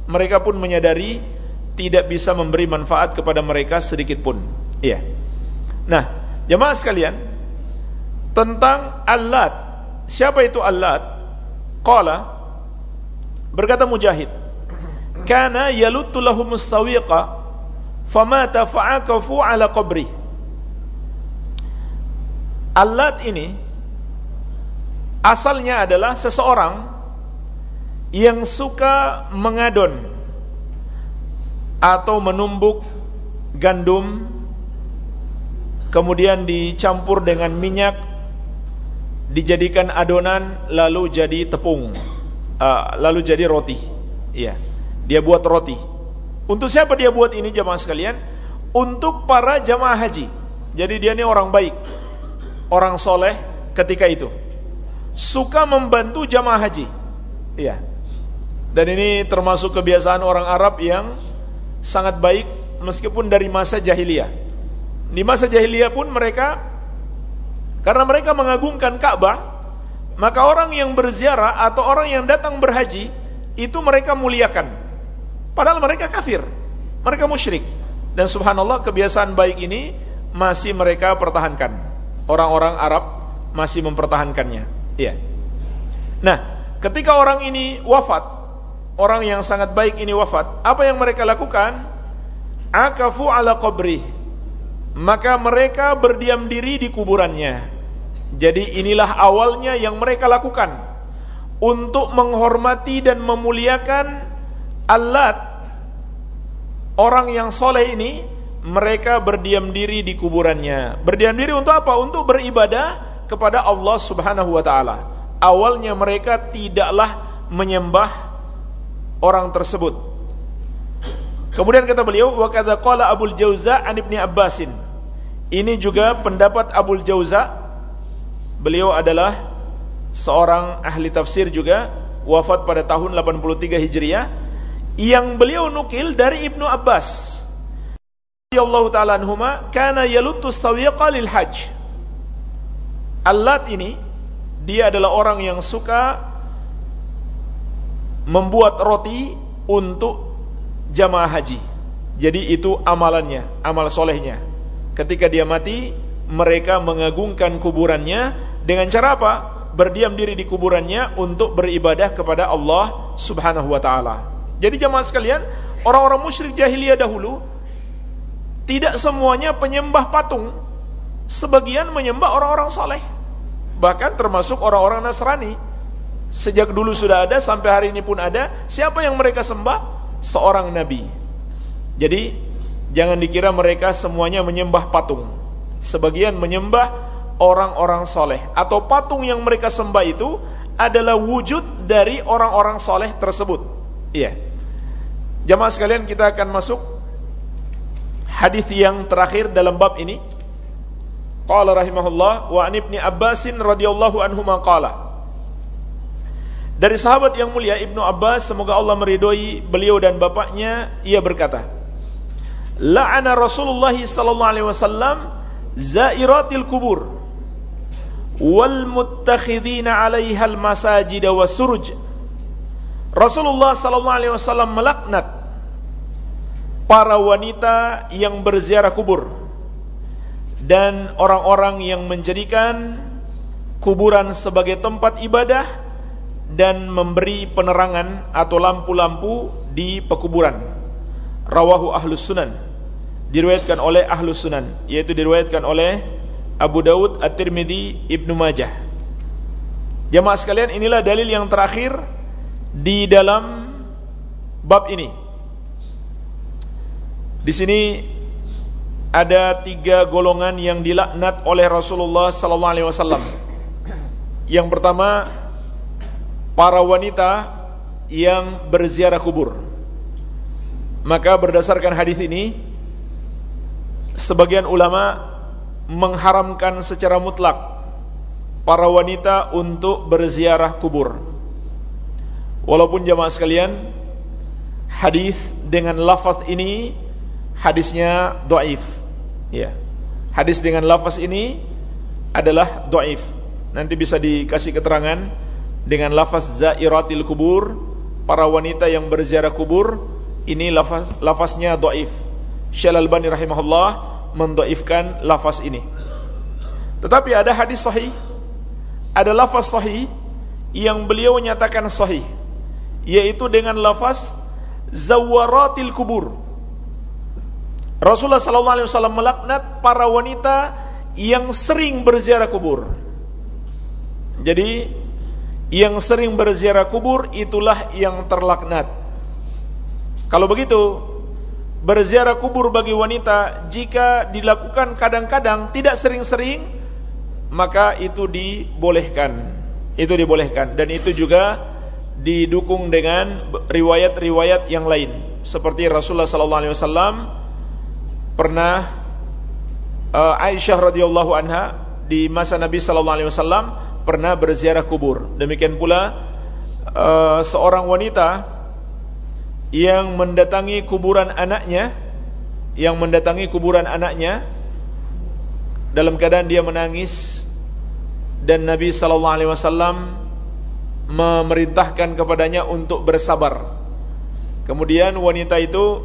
Mereka pun menyadari tidak bisa memberi manfaat kepada mereka sedikit pun. Iya. Nah, jemaah sekalian, tentang Allat. Siapa itu Allat? Qala berkata Mujahid, "Kana yaluttu lahum sawiqa famata fa'akafu ala qabri Allat ini asalnya adalah seseorang yang suka mengadon atau menumbuk gandum kemudian dicampur dengan minyak dijadikan adonan lalu jadi tepung uh, lalu jadi roti iya dia buat roti untuk siapa dia buat ini jamaah sekalian? Untuk para jamaah haji. Jadi dia ini orang baik, orang soleh ketika itu. Suka membantu jamaah haji. Iya. Dan ini termasuk kebiasaan orang Arab yang sangat baik meskipun dari masa jahiliyah. Di masa jahiliyah pun mereka karena mereka mengagungkan Ka'bah, maka orang yang berziarah atau orang yang datang berhaji itu mereka muliakan. Padahal mereka kafir, mereka musyrik. Dan subhanallah kebiasaan baik ini masih mereka pertahankan. Orang-orang Arab masih mempertahankannya. Iya. Nah, ketika orang ini wafat, orang yang sangat baik ini wafat, apa yang mereka lakukan? Akafu ala qabri. Maka mereka berdiam diri di kuburannya. Jadi inilah awalnya yang mereka lakukan untuk menghormati dan memuliakan Alat orang yang soleh ini mereka berdiam diri di kuburannya. Berdiam diri untuk apa? Untuk beribadah kepada Allah Subhanahu wa taala. Awalnya mereka tidaklah menyembah orang tersebut. Kemudian kata beliau, wa kadza qala Abul Jauza an Ibnu Abbasin. Ini juga pendapat Abul Jauza. Beliau adalah seorang ahli tafsir juga, wafat pada tahun 83 Hijriah yang beliau nukil dari Ibnu Abbas Allah taala anhuma kana yaluttu sawiqa lil hajj Allat ini dia adalah orang yang suka membuat roti untuk jamaah haji. Jadi itu amalannya, amal solehnya. Ketika dia mati, mereka mengagungkan kuburannya dengan cara apa? Berdiam diri di kuburannya untuk beribadah kepada Allah Subhanahu wa taala. Jadi jamaah sekalian, orang-orang musyrik jahiliyah dahulu tidak semuanya penyembah patung. Sebagian menyembah orang-orang saleh. Bahkan termasuk orang-orang Nasrani. Sejak dulu sudah ada sampai hari ini pun ada. Siapa yang mereka sembah? Seorang nabi. Jadi jangan dikira mereka semuanya menyembah patung. Sebagian menyembah orang-orang soleh atau patung yang mereka sembah itu adalah wujud dari orang-orang soleh tersebut. Iya. Jamaah sekalian kita akan masuk hadis yang terakhir dalam bab ini. Qala rahimahullah wa an ibni Abbasin radhiyallahu anhu qala. Dari sahabat yang mulia Ibnu Abbas semoga Allah meridhoi beliau dan bapaknya ia berkata La'ana Rasulullah sallallahu alaihi wasallam zairatil kubur wal muttakhidina 'alaiha al masajid wasuruj Rasulullah sallallahu alaihi wasallam melaknat para wanita yang berziarah kubur dan orang-orang yang menjadikan kuburan sebagai tempat ibadah dan memberi penerangan atau lampu-lampu di pekuburan. Rawahu Ahlus Sunan. Diriwayatkan oleh Ahlus Sunan, yaitu diriwayatkan oleh Abu Daud, At-Tirmidzi, Ibnu Majah. Jamaah sekalian, inilah dalil yang terakhir di dalam bab ini. Di sini ada tiga golongan yang dilaknat oleh Rasulullah sallallahu alaihi wasallam. Yang pertama para wanita yang berziarah kubur. Maka berdasarkan hadis ini sebagian ulama mengharamkan secara mutlak para wanita untuk berziarah kubur. Walaupun jamaah sekalian, hadis dengan lafaz ini hadisnya doif. Ya. Hadis dengan lafaz ini adalah doif. Nanti bisa dikasih keterangan dengan lafaz zairatil kubur, para wanita yang berziarah kubur, ini lafaz lafaznya doif. Syekh Al-Albani rahimahullah mendoifkan lafaz ini. Tetapi ada hadis sahih, ada lafaz sahih yang beliau nyatakan sahih, yaitu dengan lafaz zawaratil kubur. Rasulullah sallallahu alaihi wasallam melaknat para wanita yang sering berziarah kubur. Jadi yang sering berziarah kubur itulah yang terlaknat. Kalau begitu, berziarah kubur bagi wanita jika dilakukan kadang-kadang tidak sering-sering maka itu dibolehkan itu dibolehkan dan itu juga didukung dengan riwayat-riwayat yang lain seperti Rasulullah sallallahu alaihi wasallam pernah uh, Aisyah radhiyallahu anha di masa Nabi sallallahu alaihi wasallam pernah berziarah kubur demikian pula uh, seorang wanita yang mendatangi kuburan anaknya yang mendatangi kuburan anaknya dalam keadaan dia menangis dan Nabi sallallahu alaihi wasallam memerintahkan kepadanya untuk bersabar. Kemudian wanita itu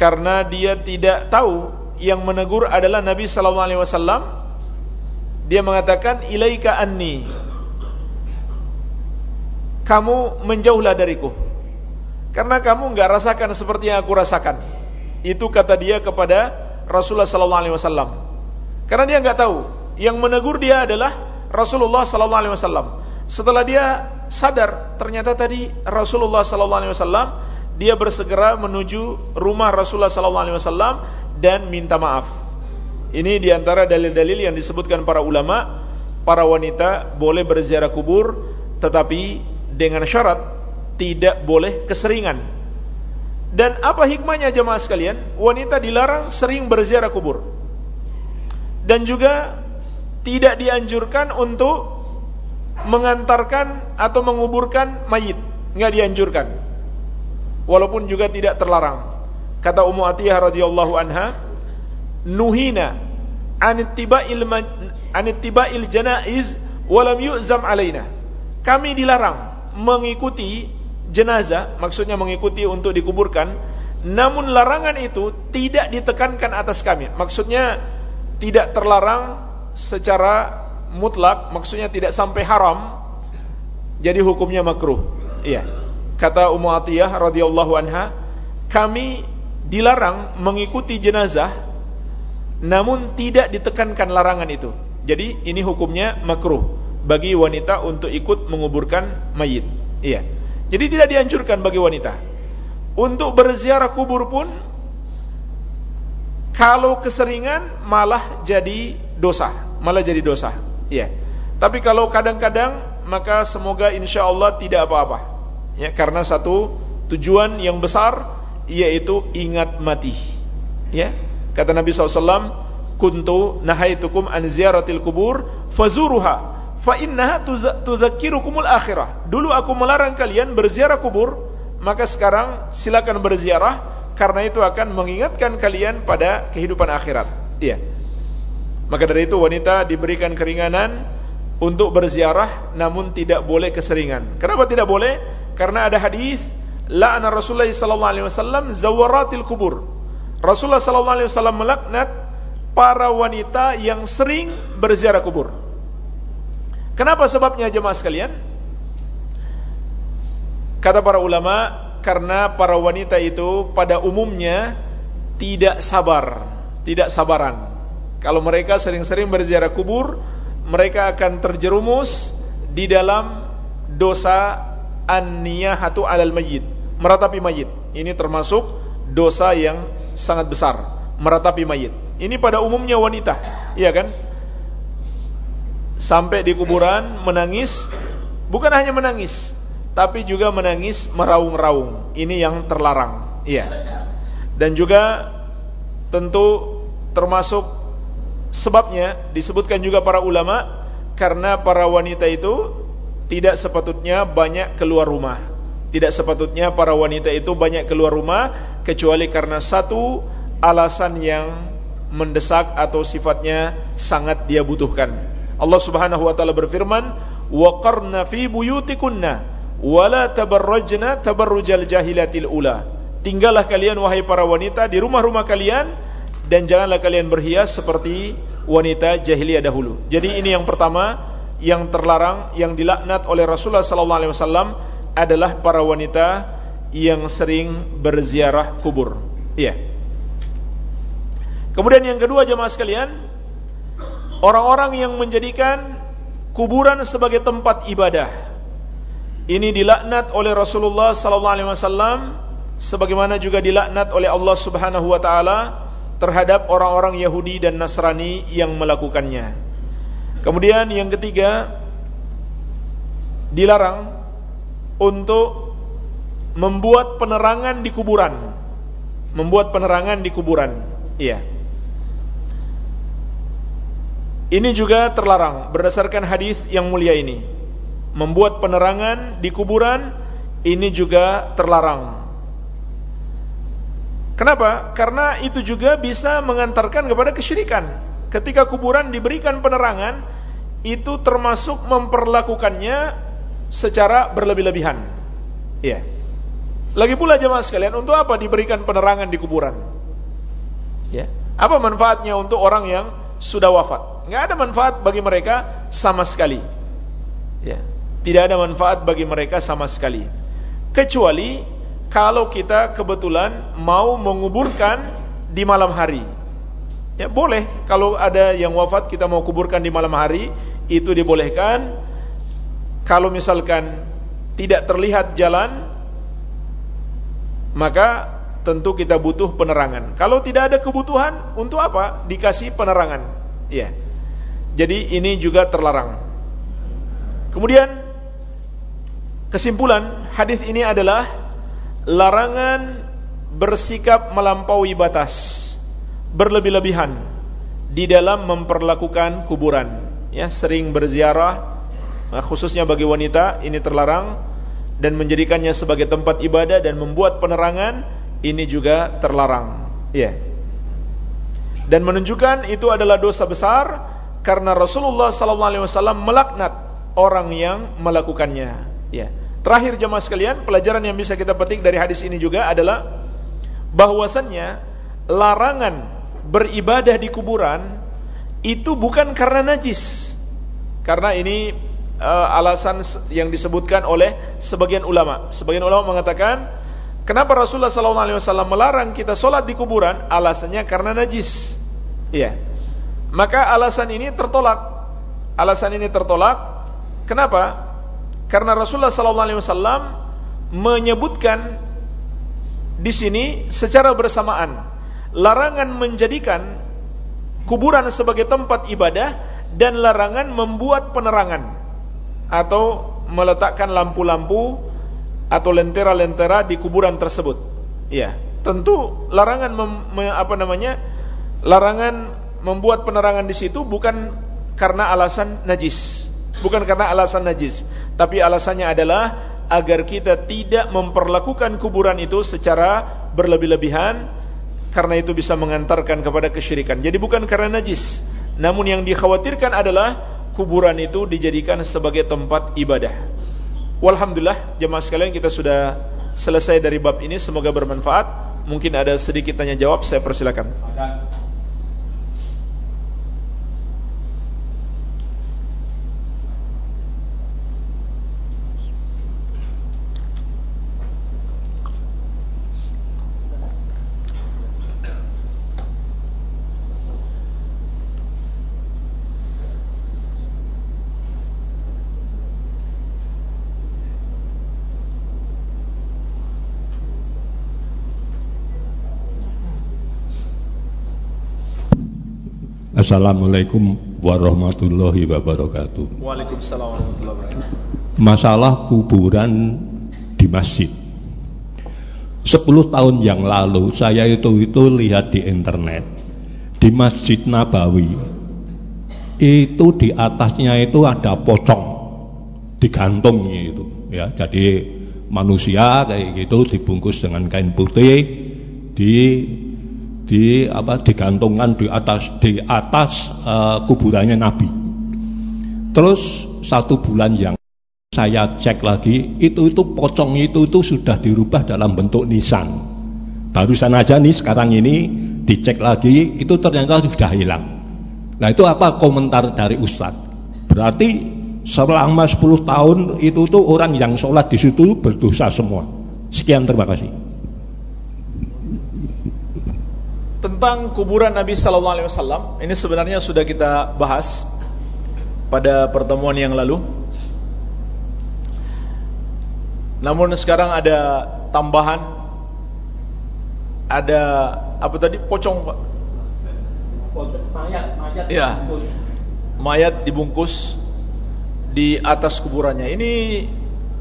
karena dia tidak tahu yang menegur adalah Nabi sallallahu alaihi wasallam dia mengatakan ilaika anni kamu menjauhlah dariku karena kamu enggak rasakan seperti yang aku rasakan. Itu kata dia kepada Rasulullah sallallahu alaihi wasallam. Karena dia enggak tahu, yang menegur dia adalah Rasulullah sallallahu alaihi wasallam. Setelah dia sadar, ternyata tadi Rasulullah sallallahu alaihi wasallam dia bersegera menuju rumah Rasulullah sallallahu alaihi wasallam dan minta maaf. Ini di antara dalil-dalil yang disebutkan para ulama, para wanita boleh berziarah kubur, tetapi dengan syarat tidak boleh keseringan. Dan apa hikmahnya jemaah sekalian? Wanita dilarang sering berziarah kubur. Dan juga tidak dianjurkan untuk mengantarkan atau menguburkan mayit. Enggak dianjurkan. Walaupun juga tidak terlarang. Kata Ummu Atiyah radhiyallahu anha, "Nuhina an ittiba'il an ittiba'il janaiz wa lam yu'zam alaina." Kami dilarang mengikuti jenazah, maksudnya mengikuti untuk dikuburkan, namun larangan itu tidak ditekankan atas kami. Maksudnya tidak terlarang secara mutlak, maksudnya tidak sampai haram. Jadi hukumnya makruh. Iya. Kata Ummu Atiyah radhiyallahu anha, kami dilarang mengikuti jenazah namun tidak ditekankan larangan itu. Jadi ini hukumnya makruh bagi wanita untuk ikut menguburkan mayit. Iya. Jadi tidak dianjurkan bagi wanita untuk berziarah kubur pun kalau keseringan malah jadi dosa, malah jadi dosa. Ya. Tapi kalau kadang-kadang maka semoga insya Allah tidak apa-apa. Ya, karena satu tujuan yang besar yaitu ingat mati. Ya. Kata Nabi SAW, kuntu nahaitukum an ziyaratil kubur fazuruha fa innaha tudzakkirukumul akhirah. Dulu aku melarang kalian berziarah kubur, maka sekarang silakan berziarah karena itu akan mengingatkan kalian pada kehidupan akhirat. Iya. Maka dari itu wanita diberikan keringanan untuk berziarah namun tidak boleh keseringan. Kenapa tidak boleh? Karena ada hadis la'ana Rasulullah sallallahu alaihi wasallam zawaratil kubur. Rasulullah sallallahu alaihi wasallam melaknat para wanita yang sering berziarah kubur. Kenapa sebabnya jemaah sekalian? Kata para ulama, karena para wanita itu pada umumnya tidak sabar, tidak sabaran. Kalau mereka sering-sering berziarah kubur, mereka akan terjerumus di dalam dosa an-niyahatu alal mayyit, meratapi mayit. Ini termasuk dosa yang sangat besar, meratapi mayit. Ini pada umumnya wanita, iya kan? sampai di kuburan menangis. Bukan hanya menangis tapi juga menangis meraung-raung. Ini yang terlarang. Iya. Dan juga tentu termasuk sebabnya disebutkan juga para ulama karena para wanita itu tidak sepatutnya banyak keluar rumah Tidak sepatutnya para wanita itu banyak keluar rumah kecuali karena satu alasan yang mendesak atau sifatnya sangat dia butuhkan. Allah Subhanahu wa taala berfirman, "Wa qarna fi buyutikunna wa la tabarrajna tabarrujal jahilatil ula." Tinggallah kalian wahai para wanita di rumah-rumah kalian dan janganlah kalian berhias seperti wanita jahiliyah dahulu. Jadi ini yang pertama yang terlarang yang dilaknat oleh Rasulullah sallallahu alaihi wasallam adalah para wanita yang sering berziarah kubur. Iya. Kemudian yang kedua jemaah sekalian, orang-orang yang menjadikan kuburan sebagai tempat ibadah. Ini dilaknat oleh Rasulullah sallallahu alaihi wasallam sebagaimana juga dilaknat oleh Allah Subhanahu wa taala terhadap orang-orang Yahudi dan Nasrani yang melakukannya. Kemudian yang ketiga dilarang untuk membuat penerangan di kuburan. Membuat penerangan di kuburan. Iya. Ini juga terlarang berdasarkan hadis yang mulia ini. Membuat penerangan di kuburan ini juga terlarang. Kenapa? Karena itu juga bisa mengantarkan kepada kesyirikan. Ketika kuburan diberikan penerangan, itu termasuk memperlakukannya secara berlebih-lebihan. Iya. Lagi pula jemaah sekalian, untuk apa diberikan penerangan di kuburan? Ya. Apa manfaatnya untuk orang yang sudah wafat? Enggak ada manfaat bagi mereka sama sekali. Ya. Tidak ada manfaat bagi mereka sama sekali. Kecuali kalau kita kebetulan mau menguburkan di malam hari. Ya, boleh kalau ada yang wafat kita mau kuburkan di malam hari, itu dibolehkan kalau misalkan tidak terlihat jalan maka tentu kita butuh penerangan. Kalau tidak ada kebutuhan, untuk apa? Dikasih penerangan. Ya. Jadi ini juga terlarang. Kemudian kesimpulan hadis ini adalah larangan bersikap melampaui batas, berlebih-lebihan di dalam memperlakukan kuburan. Ya, sering berziarah nah, khususnya bagi wanita ini terlarang dan menjadikannya sebagai tempat ibadah dan membuat penerangan ini juga terlarang. Ya. Dan menunjukkan itu adalah dosa besar karena Rasulullah SAW melaknat orang yang melakukannya. Ya. Terakhir jemaah sekalian pelajaran yang bisa kita petik dari hadis ini juga adalah bahwasannya larangan beribadah di kuburan itu bukan karena najis karena ini uh, alasan yang disebutkan oleh sebagian ulama. Sebagian ulama mengatakan, kenapa Rasulullah SAW melarang kita sholat di kuburan? Alasannya karena najis. Iya. Maka alasan ini tertolak. Alasan ini tertolak. Kenapa? Karena Rasulullah SAW menyebutkan di sini secara bersamaan larangan menjadikan kuburan sebagai tempat ibadah dan larangan membuat penerangan atau meletakkan lampu-lampu atau lentera-lentera di kuburan tersebut. Ya, tentu larangan mem, me, apa namanya? Larangan membuat penerangan di situ bukan karena alasan najis, bukan karena alasan najis, tapi alasannya adalah agar kita tidak memperlakukan kuburan itu secara berlebih-lebihan karena itu bisa mengantarkan kepada kesyirikan. Jadi bukan karena najis, namun yang dikhawatirkan adalah kuburan itu dijadikan sebagai tempat ibadah. Walhamdulillah jemaah sekalian kita sudah selesai dari bab ini semoga bermanfaat. Mungkin ada sedikit tanya jawab saya persilakan. Assalamualaikum warahmatullahi wabarakatuh. Waalaikumsalam warahmatullahi wabarakatuh. Masalah kuburan di masjid. Sepuluh tahun yang lalu saya itu itu lihat di internet di Masjid Nabawi itu di atasnya itu ada pocong digantung itu ya jadi manusia kayak gitu dibungkus dengan kain putih di di apa digantungkan di atas di atas uh, kuburannya Nabi. Terus satu bulan yang saya cek lagi itu itu pocong itu itu sudah dirubah dalam bentuk nisan. Barusan aja nih sekarang ini dicek lagi itu ternyata sudah hilang. Nah itu apa komentar dari Ustadz? Berarti selama 10 tahun itu tuh orang yang sholat di situ berdosa semua. Sekian terima kasih. Tentang kuburan Nabi Sallallahu Alaihi Wasallam ini sebenarnya sudah kita bahas pada pertemuan yang lalu namun sekarang ada tambahan ada apa tadi pocong Pak? Pocong mayat, mayat ya. dibungkus. Mayat dibungkus di atas kuburannya. Ini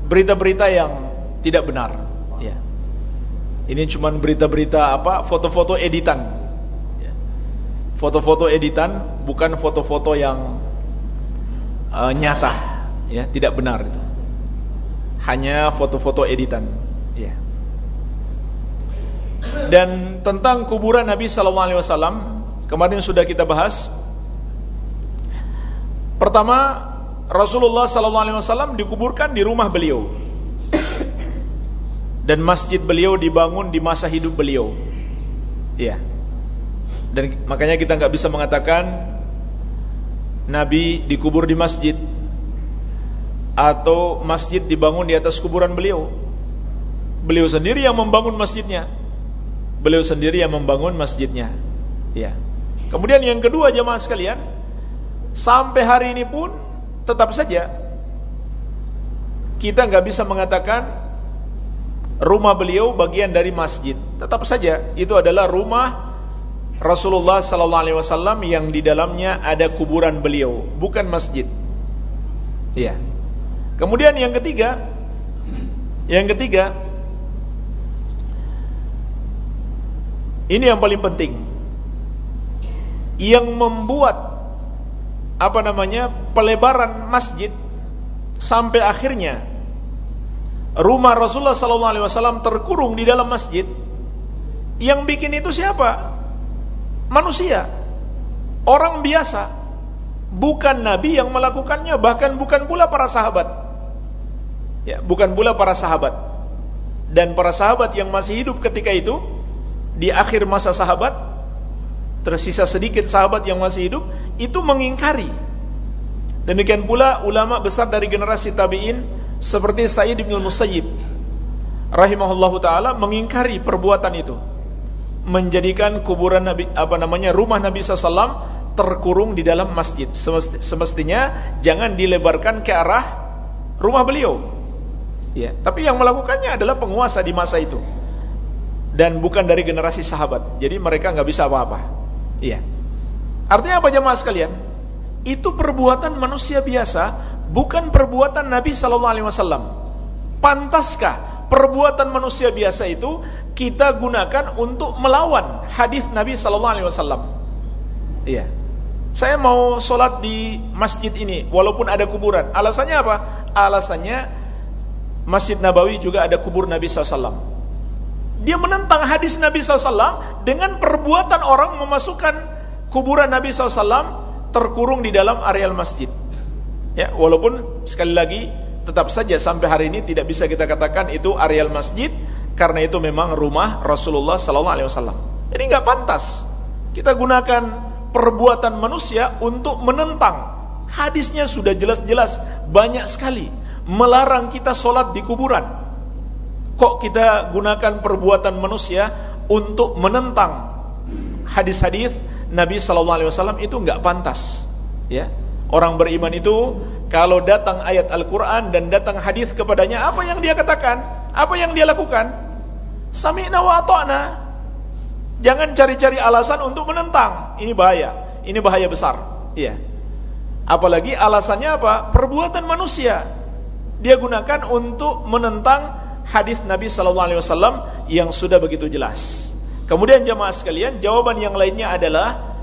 berita-berita yang tidak benar. Ini cuma berita-berita apa? Foto-foto editan. Ya. Foto-foto editan bukan foto-foto yang uh, nyata. Ya, tidak benar itu hanya foto-foto editan. Ya. Dan tentang kuburan Nabi Sallallahu Alaihi Wasallam kemarin sudah kita bahas. Pertama, Rasulullah Sallallahu Alaihi Wasallam dikuburkan di rumah beliau dan masjid beliau dibangun di masa hidup beliau. Ya. Dan makanya kita nggak bisa mengatakan Nabi dikubur di masjid atau masjid dibangun di atas kuburan beliau. Beliau sendiri yang membangun masjidnya. Beliau sendiri yang membangun masjidnya. Ya. Kemudian yang kedua jemaah sekalian, sampai hari ini pun tetap saja kita nggak bisa mengatakan rumah beliau bagian dari masjid. Tetap saja itu adalah rumah Rasulullah sallallahu alaihi wasallam yang di dalamnya ada kuburan beliau, bukan masjid. Iya. Kemudian yang ketiga, yang ketiga, ini yang paling penting, yang membuat apa namanya pelebaran masjid sampai akhirnya rumah Rasulullah Sallallahu Alaihi Wasallam terkurung di dalam masjid. Yang bikin itu siapa? Manusia, orang biasa, bukan Nabi yang melakukannya, bahkan bukan pula para sahabat ya, bukan pula para sahabat dan para sahabat yang masih hidup ketika itu di akhir masa sahabat tersisa sedikit sahabat yang masih hidup itu mengingkari demikian pula ulama besar dari generasi tabi'in seperti Sayyid bin Musayyib rahimahullahu taala mengingkari perbuatan itu menjadikan kuburan Nabi apa namanya rumah Nabi SAW terkurung di dalam masjid semestinya jangan dilebarkan ke arah rumah beliau Ya, tapi yang melakukannya adalah penguasa di masa itu. Dan bukan dari generasi sahabat. Jadi mereka nggak bisa apa-apa. Iya. Artinya apa jemaah sekalian? Itu perbuatan manusia biasa, bukan perbuatan Nabi sallallahu alaihi wasallam. Pantaskah perbuatan manusia biasa itu kita gunakan untuk melawan hadis Nabi sallallahu alaihi wasallam? Iya. Saya mau sholat di masjid ini walaupun ada kuburan. Alasannya apa? Alasannya Masjid Nabawi juga ada kubur Nabi SAW. Dia menentang hadis Nabi SAW dengan perbuatan orang memasukkan kuburan Nabi SAW terkurung di dalam areal masjid. Ya, walaupun sekali lagi tetap saja sampai hari ini tidak bisa kita katakan itu areal masjid karena itu memang rumah Rasulullah sallallahu alaihi wasallam. Jadi nggak pantas kita gunakan perbuatan manusia untuk menentang. Hadisnya sudah jelas-jelas banyak sekali melarang kita sholat di kuburan. Kok kita gunakan perbuatan manusia untuk menentang hadis-hadis Nabi Sallallahu Alaihi Wasallam itu nggak pantas. Ya, orang beriman itu kalau datang ayat Al-Quran dan datang hadis kepadanya, apa yang dia katakan? Apa yang dia lakukan? Sami'na wa. Jangan cari-cari alasan untuk menentang. Ini bahaya. Ini bahaya besar. Iya. Apalagi alasannya apa? Perbuatan manusia dia gunakan untuk menentang hadis Nabi Sallallahu Alaihi Wasallam yang sudah begitu jelas. Kemudian jamaah sekalian, jawaban yang lainnya adalah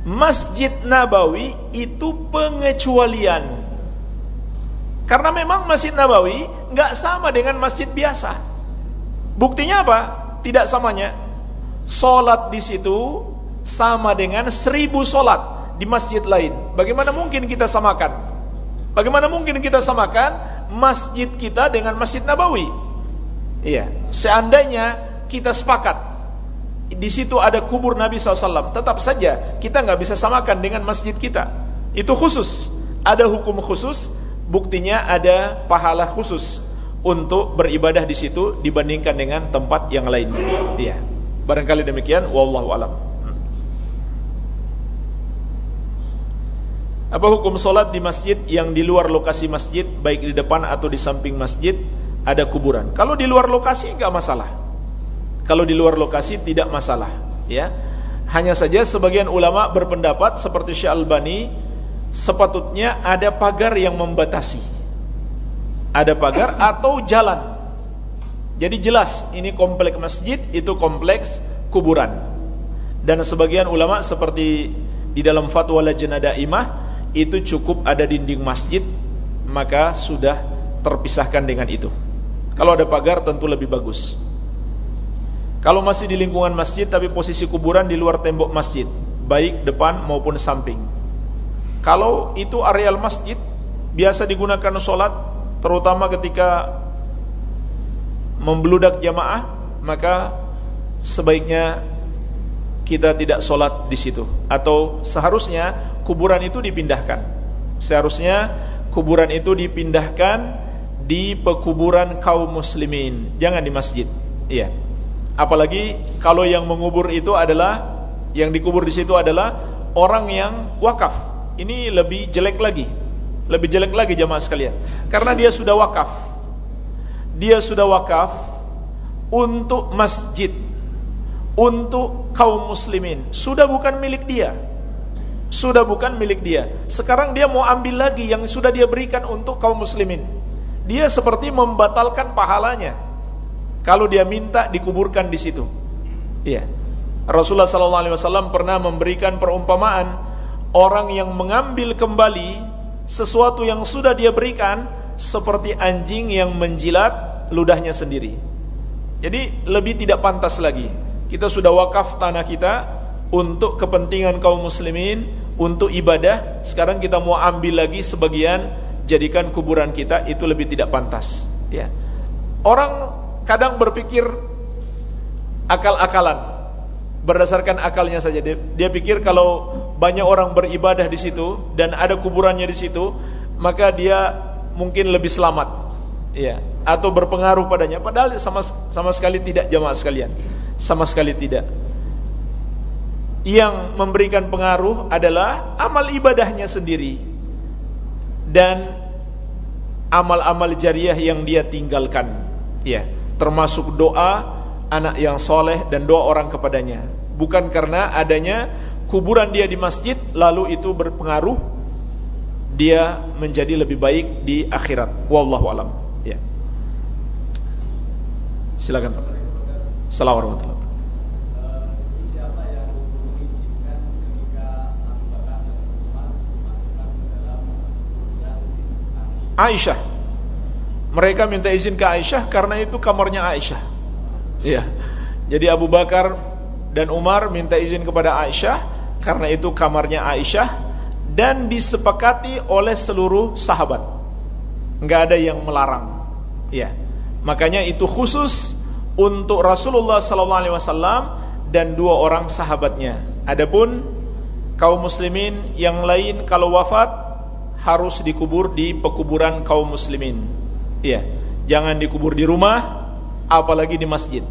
Masjid Nabawi itu pengecualian. Karena memang Masjid Nabawi nggak sama dengan masjid biasa. Buktinya apa? Tidak samanya. Solat di situ sama dengan seribu solat di masjid lain. Bagaimana mungkin kita samakan? Bagaimana mungkin kita samakan masjid kita dengan Masjid Nabawi? Iya, seandainya kita sepakat di situ ada kubur Nabi SAW, tetap saja kita nggak bisa samakan dengan masjid kita. Itu khusus, ada hukum khusus, buktinya ada pahala khusus untuk beribadah di situ dibandingkan dengan tempat yang lain. Iya, barangkali demikian. Wallahu alam. Apa hukum solat di masjid yang di luar lokasi masjid, baik di depan atau di samping masjid, ada kuburan? Kalau di luar lokasi enggak masalah. Kalau di luar lokasi tidak masalah, ya. Hanya saja sebagian ulama berpendapat seperti Syekh Albani sepatutnya ada pagar yang membatasi. Ada pagar (coughs) atau jalan. Jadi jelas ini kompleks masjid, itu kompleks kuburan. Dan sebagian ulama seperti di dalam fatwa Lajnah Daimah itu cukup ada dinding masjid maka sudah terpisahkan dengan itu. Kalau ada pagar tentu lebih bagus. Kalau masih di lingkungan masjid tapi posisi kuburan di luar tembok masjid, baik depan maupun samping. Kalau itu areal masjid biasa digunakan sholat, terutama ketika membeludak jamaah, maka sebaiknya kita tidak sholat di situ. Atau seharusnya kuburan itu dipindahkan. Seharusnya kuburan itu dipindahkan di pekuburan kaum muslimin, jangan di masjid. Iya. Apalagi kalau yang mengubur itu adalah yang dikubur di situ adalah orang yang wakaf. Ini lebih jelek lagi. Lebih jelek lagi jamaah sekalian. Karena dia sudah wakaf. Dia sudah wakaf untuk masjid, untuk kaum muslimin. Sudah bukan milik dia sudah bukan milik dia. Sekarang dia mau ambil lagi yang sudah dia berikan untuk kaum muslimin. Dia seperti membatalkan pahalanya. Kalau dia minta dikuburkan di situ. Iya. Rasulullah sallallahu alaihi wasallam pernah memberikan perumpamaan orang yang mengambil kembali sesuatu yang sudah dia berikan seperti anjing yang menjilat ludahnya sendiri. Jadi lebih tidak pantas lagi. Kita sudah wakaf tanah kita untuk kepentingan kaum muslimin, untuk ibadah, sekarang kita mau ambil lagi sebagian jadikan kuburan kita itu lebih tidak pantas, ya. Orang kadang berpikir akal-akalan. Berdasarkan akalnya saja. Dia, dia pikir kalau banyak orang beribadah di situ dan ada kuburannya di situ, maka dia mungkin lebih selamat. Ya, atau berpengaruh padanya. Padahal sama sama sekali tidak jamaah sekalian. Sama sekali tidak. Yang memberikan pengaruh adalah amal ibadahnya sendiri dan amal-amal jariah yang dia tinggalkan. Ya termasuk doa anak yang soleh dan doa orang kepadanya. Bukan karena adanya kuburan dia di masjid lalu itu berpengaruh dia menjadi lebih baik di akhirat. Wallahu alam. Ya. Silakan Assalamualaikum Aisyah. Mereka minta izin ke Aisyah karena itu kamarnya Aisyah. Iya. Jadi Abu Bakar dan Umar minta izin kepada Aisyah karena itu kamarnya Aisyah dan disepakati oleh seluruh sahabat. Enggak ada yang melarang. Iya. Makanya itu khusus untuk Rasulullah sallallahu alaihi wasallam dan dua orang sahabatnya. Adapun kaum muslimin yang lain kalau wafat harus dikubur di pekuburan kaum muslimin. Iya, jangan dikubur di rumah apalagi di masjid.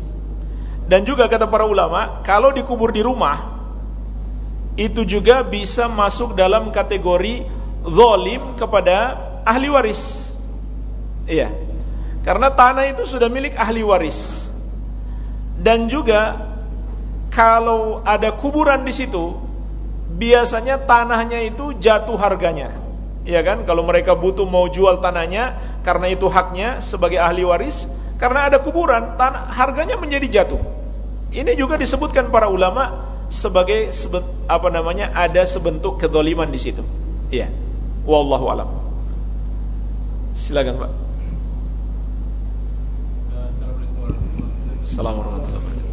Dan juga kata para ulama, kalau dikubur di rumah itu juga bisa masuk dalam kategori zalim kepada ahli waris. Iya. Karena tanah itu sudah milik ahli waris. Dan juga kalau ada kuburan di situ, biasanya tanahnya itu jatuh harganya ya kan? Kalau mereka butuh mau jual tanahnya karena itu haknya sebagai ahli waris, karena ada kuburan, tanah harganya menjadi jatuh. Ini juga disebutkan para ulama sebagai apa namanya? ada sebentuk kedoliman di situ. Iya. Wallahu alam. Silakan Pak. Assalamualaikum warahmatullahi wabarakatuh.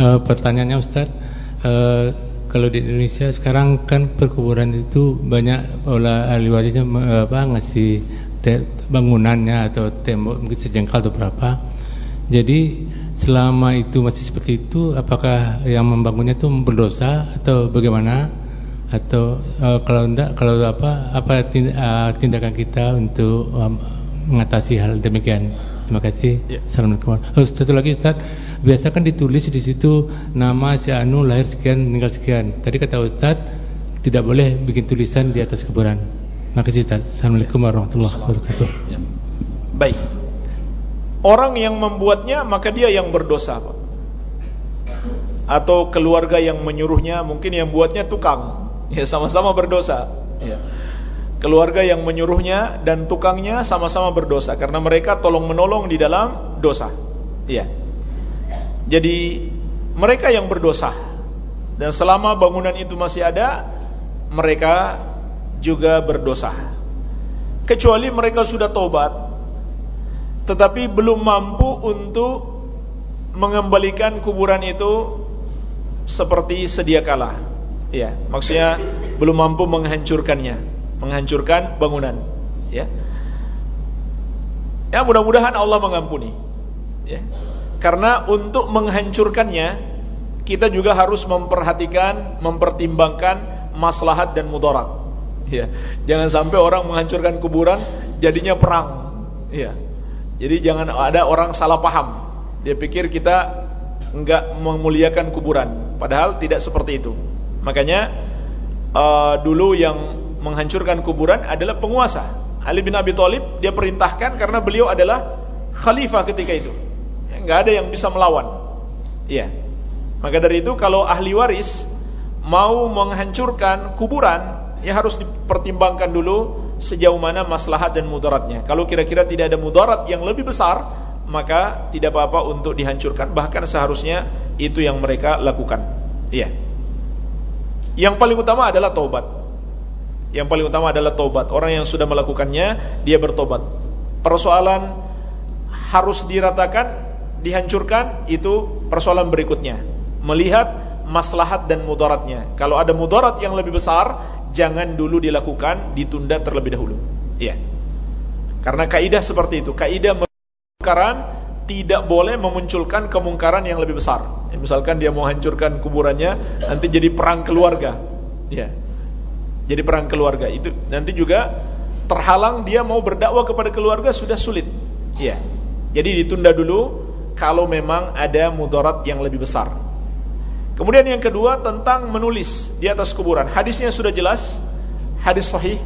Uh, pertanyaannya Ustaz, uh, kalau di Indonesia sekarang kan perkuburan itu banyak oleh ahli warisnya apa ngasih bangunannya atau tembok mungkin sejengkal atau berapa. Jadi selama itu masih seperti itu, apakah yang membangunnya itu berdosa atau bagaimana? Atau uh, kalau tidak, kalau apa apa tindakan kita untuk um, mengatasi hal demikian? Terima kasih. Ya. Assalamualaikum. Oh, satu lagi Ustaz, biasa kan ditulis di situ nama si Anu lahir sekian, meninggal sekian. Tadi kata Ustaz tidak boleh bikin tulisan di atas kuburan. Terima kasih Ustaz. Assalamualaikum warahmatullahi wabarakatuh. Ya. Baik. Orang yang membuatnya maka dia yang berdosa, Pak. Atau keluarga yang menyuruhnya, mungkin yang buatnya tukang. Ya sama-sama berdosa. Ya keluarga yang menyuruhnya dan tukangnya sama-sama berdosa karena mereka tolong menolong di dalam dosa. Iya. Jadi mereka yang berdosa dan selama bangunan itu masih ada mereka juga berdosa. Kecuali mereka sudah tobat tetapi belum mampu untuk mengembalikan kuburan itu seperti sedia kala. Ya, maksudnya belum mampu menghancurkannya menghancurkan bangunan ya. Ya mudah-mudahan Allah mengampuni ya. Karena untuk menghancurkannya kita juga harus memperhatikan mempertimbangkan maslahat dan mudarat ya. Jangan sampai orang menghancurkan kuburan jadinya perang ya. Jadi jangan ada orang salah paham. Dia pikir kita enggak memuliakan kuburan padahal tidak seperti itu. Makanya uh, dulu yang menghancurkan kuburan adalah penguasa. Ali bin Abi Thalib dia perintahkan karena beliau adalah khalifah ketika itu. Enggak ada yang bisa melawan. Iya. Maka dari itu kalau ahli waris mau menghancurkan kuburan, ya harus dipertimbangkan dulu sejauh mana maslahat dan mudaratnya. Kalau kira-kira tidak ada mudarat yang lebih besar, maka tidak apa-apa untuk dihancurkan. Bahkan seharusnya itu yang mereka lakukan. Iya. Yang paling utama adalah taubat. Yang paling utama adalah tobat. Orang yang sudah melakukannya, dia bertobat. Persoalan harus diratakan, dihancurkan, itu persoalan berikutnya. Melihat maslahat dan mudaratnya. Kalau ada mudarat yang lebih besar, jangan dulu dilakukan, ditunda terlebih dahulu. Ya. Karena kaidah seperti itu. Kaidah kemungkaran tidak boleh memunculkan kemungkaran yang lebih besar. Misalkan dia mau hancurkan kuburannya, nanti jadi perang keluarga. Ya jadi perang keluarga itu nanti juga terhalang dia mau berdakwah kepada keluarga sudah sulit. Ya. Jadi ditunda dulu kalau memang ada mudarat yang lebih besar. Kemudian yang kedua tentang menulis di atas kuburan. Hadisnya sudah jelas, hadis sahih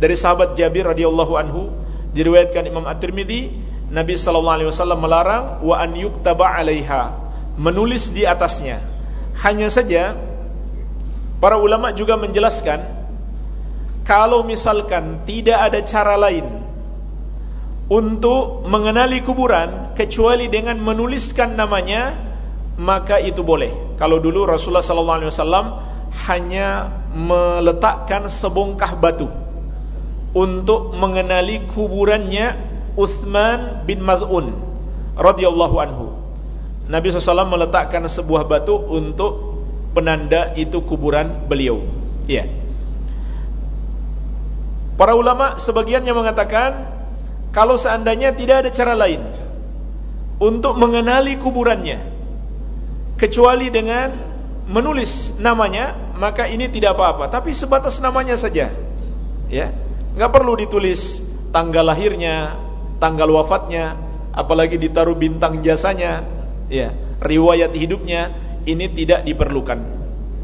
dari sahabat Jabir radhiyallahu anhu diriwayatkan Imam At-Tirmidzi, Nabi sallallahu alaihi wasallam melarang wa an yuktaba 'alaiha, menulis di atasnya. Hanya saja para ulama juga menjelaskan kalau misalkan tidak ada cara lain untuk mengenali kuburan kecuali dengan menuliskan namanya maka itu boleh. Kalau dulu Rasulullah wasallam hanya meletakkan sebongkah batu untuk mengenali kuburannya Uthman bin Mad'un radhiyallahu anhu. Nabi SAW meletakkan sebuah batu untuk penanda itu kuburan beliau. Iya. Yeah. Para ulama sebagian yang mengatakan kalau seandainya tidak ada cara lain untuk mengenali kuburannya kecuali dengan menulis namanya, maka ini tidak apa-apa, tapi sebatas namanya saja. Ya. Enggak perlu ditulis tanggal lahirnya, tanggal wafatnya, apalagi ditaruh bintang jasanya, ya, riwayat hidupnya, ini tidak diperlukan.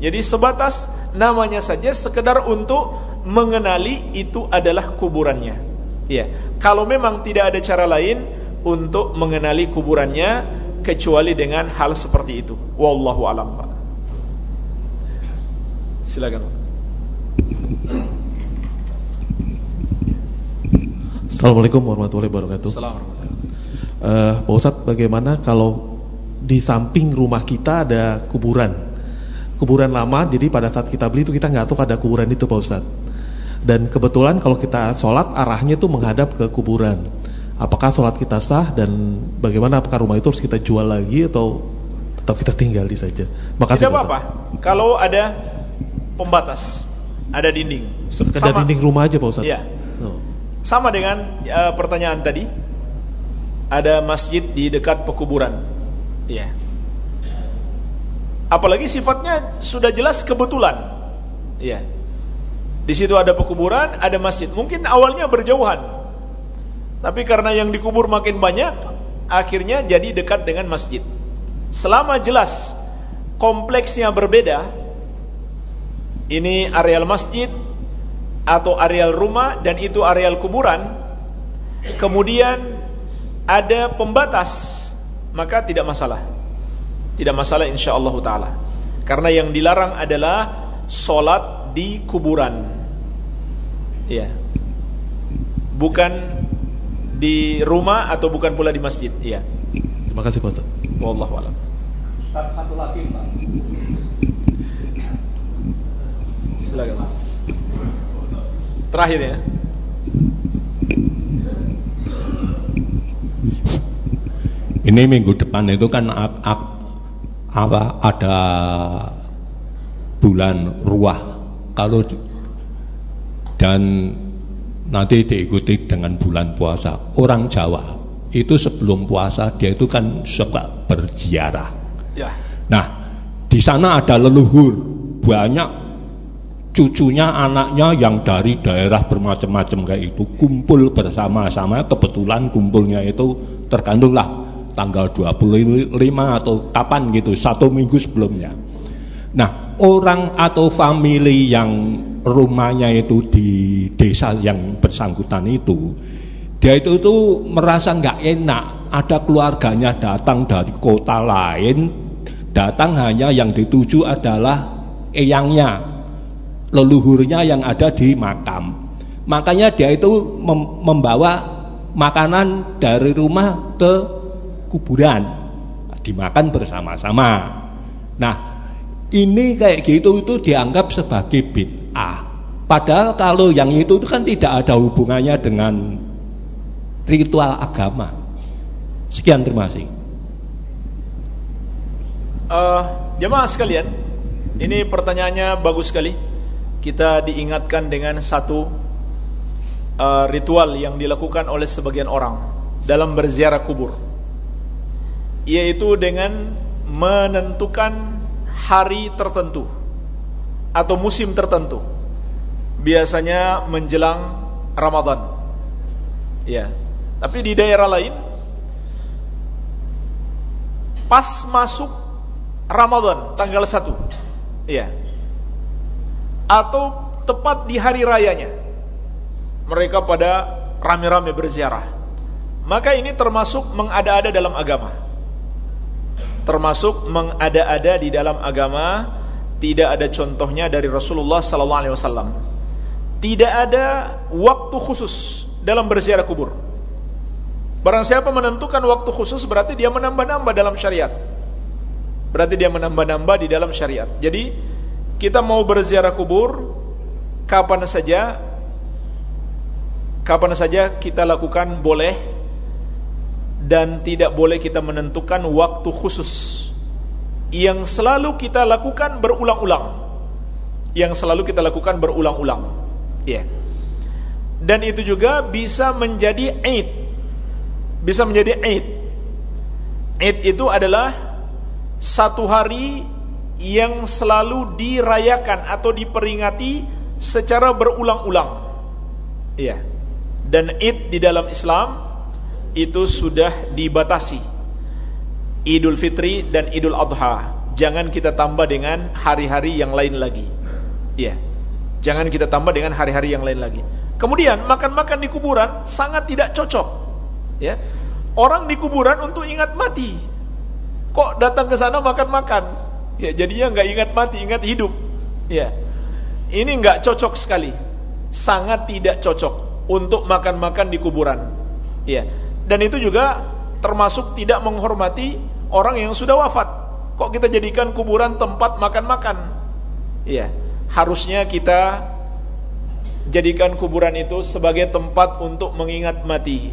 Jadi sebatas namanya saja sekedar untuk mengenali itu adalah kuburannya. Ya, kalau memang tidak ada cara lain untuk mengenali kuburannya kecuali dengan hal seperti itu. Wallahu alam, Pak. Silakan. Assalamualaikum warahmatullahi wabarakatuh. Assalamualaikum. Uh, Pak Ustadz, bagaimana kalau di samping rumah kita ada kuburan? kuburan lama, jadi pada saat kita beli itu kita nggak tahu ada kuburan itu Pak Ustadz. Dan kebetulan kalau kita sholat arahnya itu menghadap ke kuburan. Apakah sholat kita sah dan bagaimana apakah rumah itu harus kita jual lagi atau tetap kita tinggal di saja? Makasih Tidak apa-apa. Kalau ada pembatas, ada dinding. Sekedar dinding rumah aja Pak Ustadz? Iya. Oh. Sama dengan uh, pertanyaan tadi. Ada masjid di dekat pekuburan. Iya. Apalagi sifatnya sudah jelas kebetulan. Iya. Di situ ada pekuburan, ada masjid. Mungkin awalnya berjauhan. Tapi karena yang dikubur makin banyak, akhirnya jadi dekat dengan masjid. Selama jelas kompleksnya berbeda, ini areal masjid, atau areal rumah dan itu areal kuburan kemudian ada pembatas maka tidak masalah tidak masalah insyaallah taala karena yang dilarang adalah solat di kuburan. Ya bukan di rumah atau bukan pula di masjid. Ya terima kasih Pak wallahu alam. Satu lagi Pak. Silakan Terakhir ya. Ini minggu depan itu kan apa ada bulan ruah kalau dan nanti diikuti dengan bulan puasa. Orang Jawa itu sebelum puasa dia itu kan suka berziarah. Ya. nah di sana ada leluhur. Banyak cucunya, anaknya yang dari daerah bermacam-macam kayak itu kumpul bersama-sama. Kebetulan kumpulnya itu tergantunglah tanggal 25 atau kapan gitu satu minggu sebelumnya. Nah orang atau family yang rumahnya itu di desa yang bersangkutan itu dia itu tuh merasa nggak enak ada keluarganya datang dari kota lain datang hanya yang dituju adalah eyangnya leluhurnya yang ada di makam. Makanya dia itu mem membawa makanan dari rumah ke kuburan, dimakan bersama-sama. Nah, ini kayak gitu itu dianggap sebagai bid'ah. Padahal kalau yang itu kan tidak ada hubungannya dengan ritual agama. Sekian terima kasih. Uh, jemaah sekalian, ini pertanyaannya bagus sekali kita diingatkan dengan satu uh, ritual yang dilakukan oleh sebagian orang dalam berziarah kubur yaitu dengan menentukan hari tertentu atau musim tertentu biasanya menjelang Ramadan. Ya. Tapi di daerah lain pas masuk Ramadan tanggal 1 ya atau tepat di hari rayanya mereka pada rame-rame berziarah. Maka ini termasuk mengada-ada dalam agama termasuk mengada-ada di dalam agama tidak ada contohnya dari Rasulullah sallallahu alaihi wasallam. Tidak ada waktu khusus dalam berziarah kubur. Barang siapa menentukan waktu khusus berarti dia menambah-nambah dalam syariat. Berarti dia menambah-nambah di dalam syariat. Jadi kita mau berziarah kubur kapan saja kapan saja kita lakukan boleh dan tidak boleh kita menentukan waktu khusus yang selalu kita lakukan berulang-ulang yang selalu kita lakukan berulang-ulang ya yeah. dan itu juga bisa menjadi Eid bisa menjadi Eid Eid itu adalah satu hari yang selalu dirayakan atau diperingati secara berulang-ulang. Iya. Dan Id di dalam Islam itu sudah dibatasi. Idul Fitri dan Idul Adha. Jangan kita tambah dengan hari-hari yang lain lagi. Iya. Jangan kita tambah dengan hari-hari yang lain lagi. Kemudian makan-makan di kuburan sangat tidak cocok. Ya. Orang di kuburan untuk ingat mati. Kok datang ke sana makan-makan? Ya, jadinya nggak ingat mati, ingat hidup. Ya. Ini nggak cocok sekali. Sangat tidak cocok untuk makan-makan di kuburan. Ya. Dan itu juga termasuk tidak menghormati orang yang sudah wafat. Kok kita jadikan kuburan tempat makan-makan? Iya, harusnya kita jadikan kuburan itu sebagai tempat untuk mengingat mati,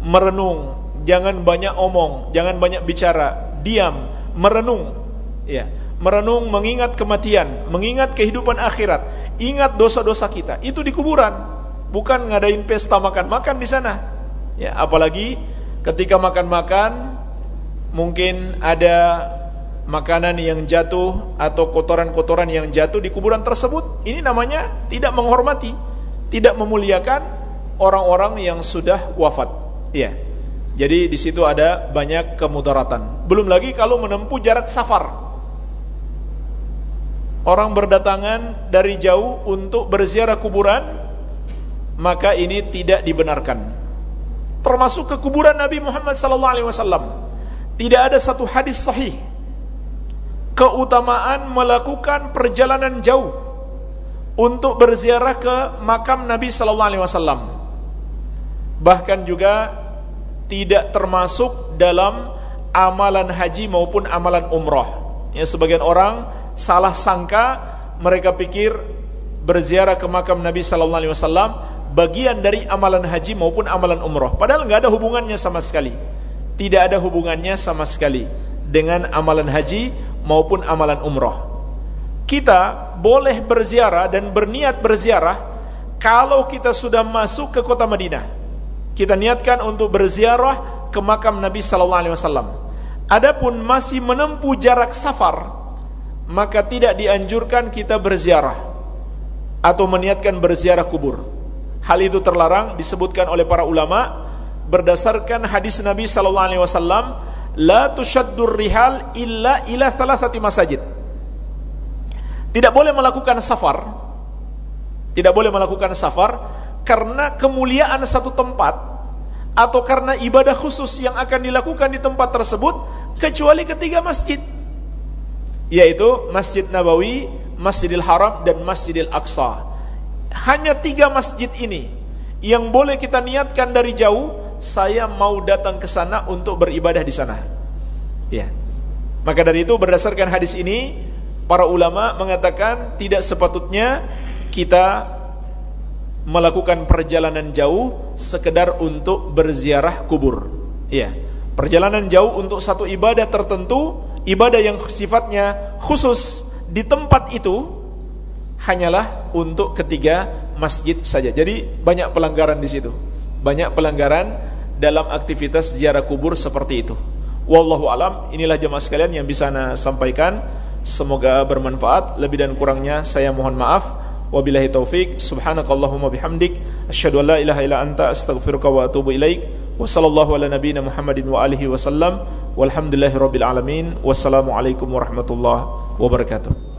merenung, jangan banyak omong, jangan banyak bicara, diam, merenung. Ya, merenung mengingat kematian, mengingat kehidupan akhirat, ingat dosa-dosa kita. Itu di kuburan, bukan ngadain pesta makan-makan di sana. Ya, apalagi ketika makan-makan mungkin ada makanan yang jatuh atau kotoran-kotoran yang jatuh di kuburan tersebut. Ini namanya tidak menghormati tidak memuliakan orang-orang yang sudah wafat. Iya. Jadi di situ ada banyak kemudaratan. Belum lagi kalau menempuh jarak safar. Orang berdatangan dari jauh untuk berziarah kuburan, maka ini tidak dibenarkan. Termasuk ke kuburan Nabi Muhammad SAW. Tidak ada satu hadis sahih keutamaan melakukan perjalanan jauh untuk berziarah ke makam Nabi sallallahu alaihi wasallam. Bahkan juga tidak termasuk dalam amalan haji maupun amalan umrah. Ya sebagian orang salah sangka mereka pikir berziarah ke makam Nabi sallallahu alaihi wasallam bagian dari amalan haji maupun amalan umrah. Padahal nggak ada hubungannya sama sekali. Tidak ada hubungannya sama sekali dengan amalan haji maupun amalan umrah kita boleh berziarah dan berniat berziarah kalau kita sudah masuk ke kota Madinah. Kita niatkan untuk berziarah ke makam Nabi sallallahu alaihi wasallam. Adapun masih menempuh jarak safar, maka tidak dianjurkan kita berziarah atau meniatkan berziarah kubur. Hal itu terlarang disebutkan oleh para ulama berdasarkan hadis Nabi sallallahu alaihi wasallam, la tushaddur rihal illa ila thalathati masajid tidak boleh melakukan safar. Tidak boleh melakukan safar karena kemuliaan satu tempat atau karena ibadah khusus yang akan dilakukan di tempat tersebut kecuali ketiga masjid yaitu Masjid Nabawi, Masjidil Haram dan Masjidil Aqsa. Hanya tiga masjid ini yang boleh kita niatkan dari jauh, saya mau datang ke sana untuk beribadah di sana. Ya. Maka dari itu berdasarkan hadis ini para ulama mengatakan tidak sepatutnya kita melakukan perjalanan jauh sekedar untuk berziarah kubur. Iya. Perjalanan jauh untuk satu ibadah tertentu, ibadah yang sifatnya khusus di tempat itu hanyalah untuk ketiga masjid saja. Jadi banyak pelanggaran di situ. Banyak pelanggaran dalam aktivitas ziarah kubur seperti itu. Wallahu alam, inilah jemaah sekalian yang bisa saya sampaikan. Semoga bermanfaat. Lebih dan kurangnya saya mohon maaf. Wabillahi taufik. Subhanakallahumma bihamdik. Asyhadu an la ilaha illa anta astaghfiruka wa atubu ilaik. Wa sallallahu ala nabiyyina Muhammadin wa alihi wasallam. Walhamdulillahirabbil alamin. Wassalamualaikum warahmatullahi wabarakatuh.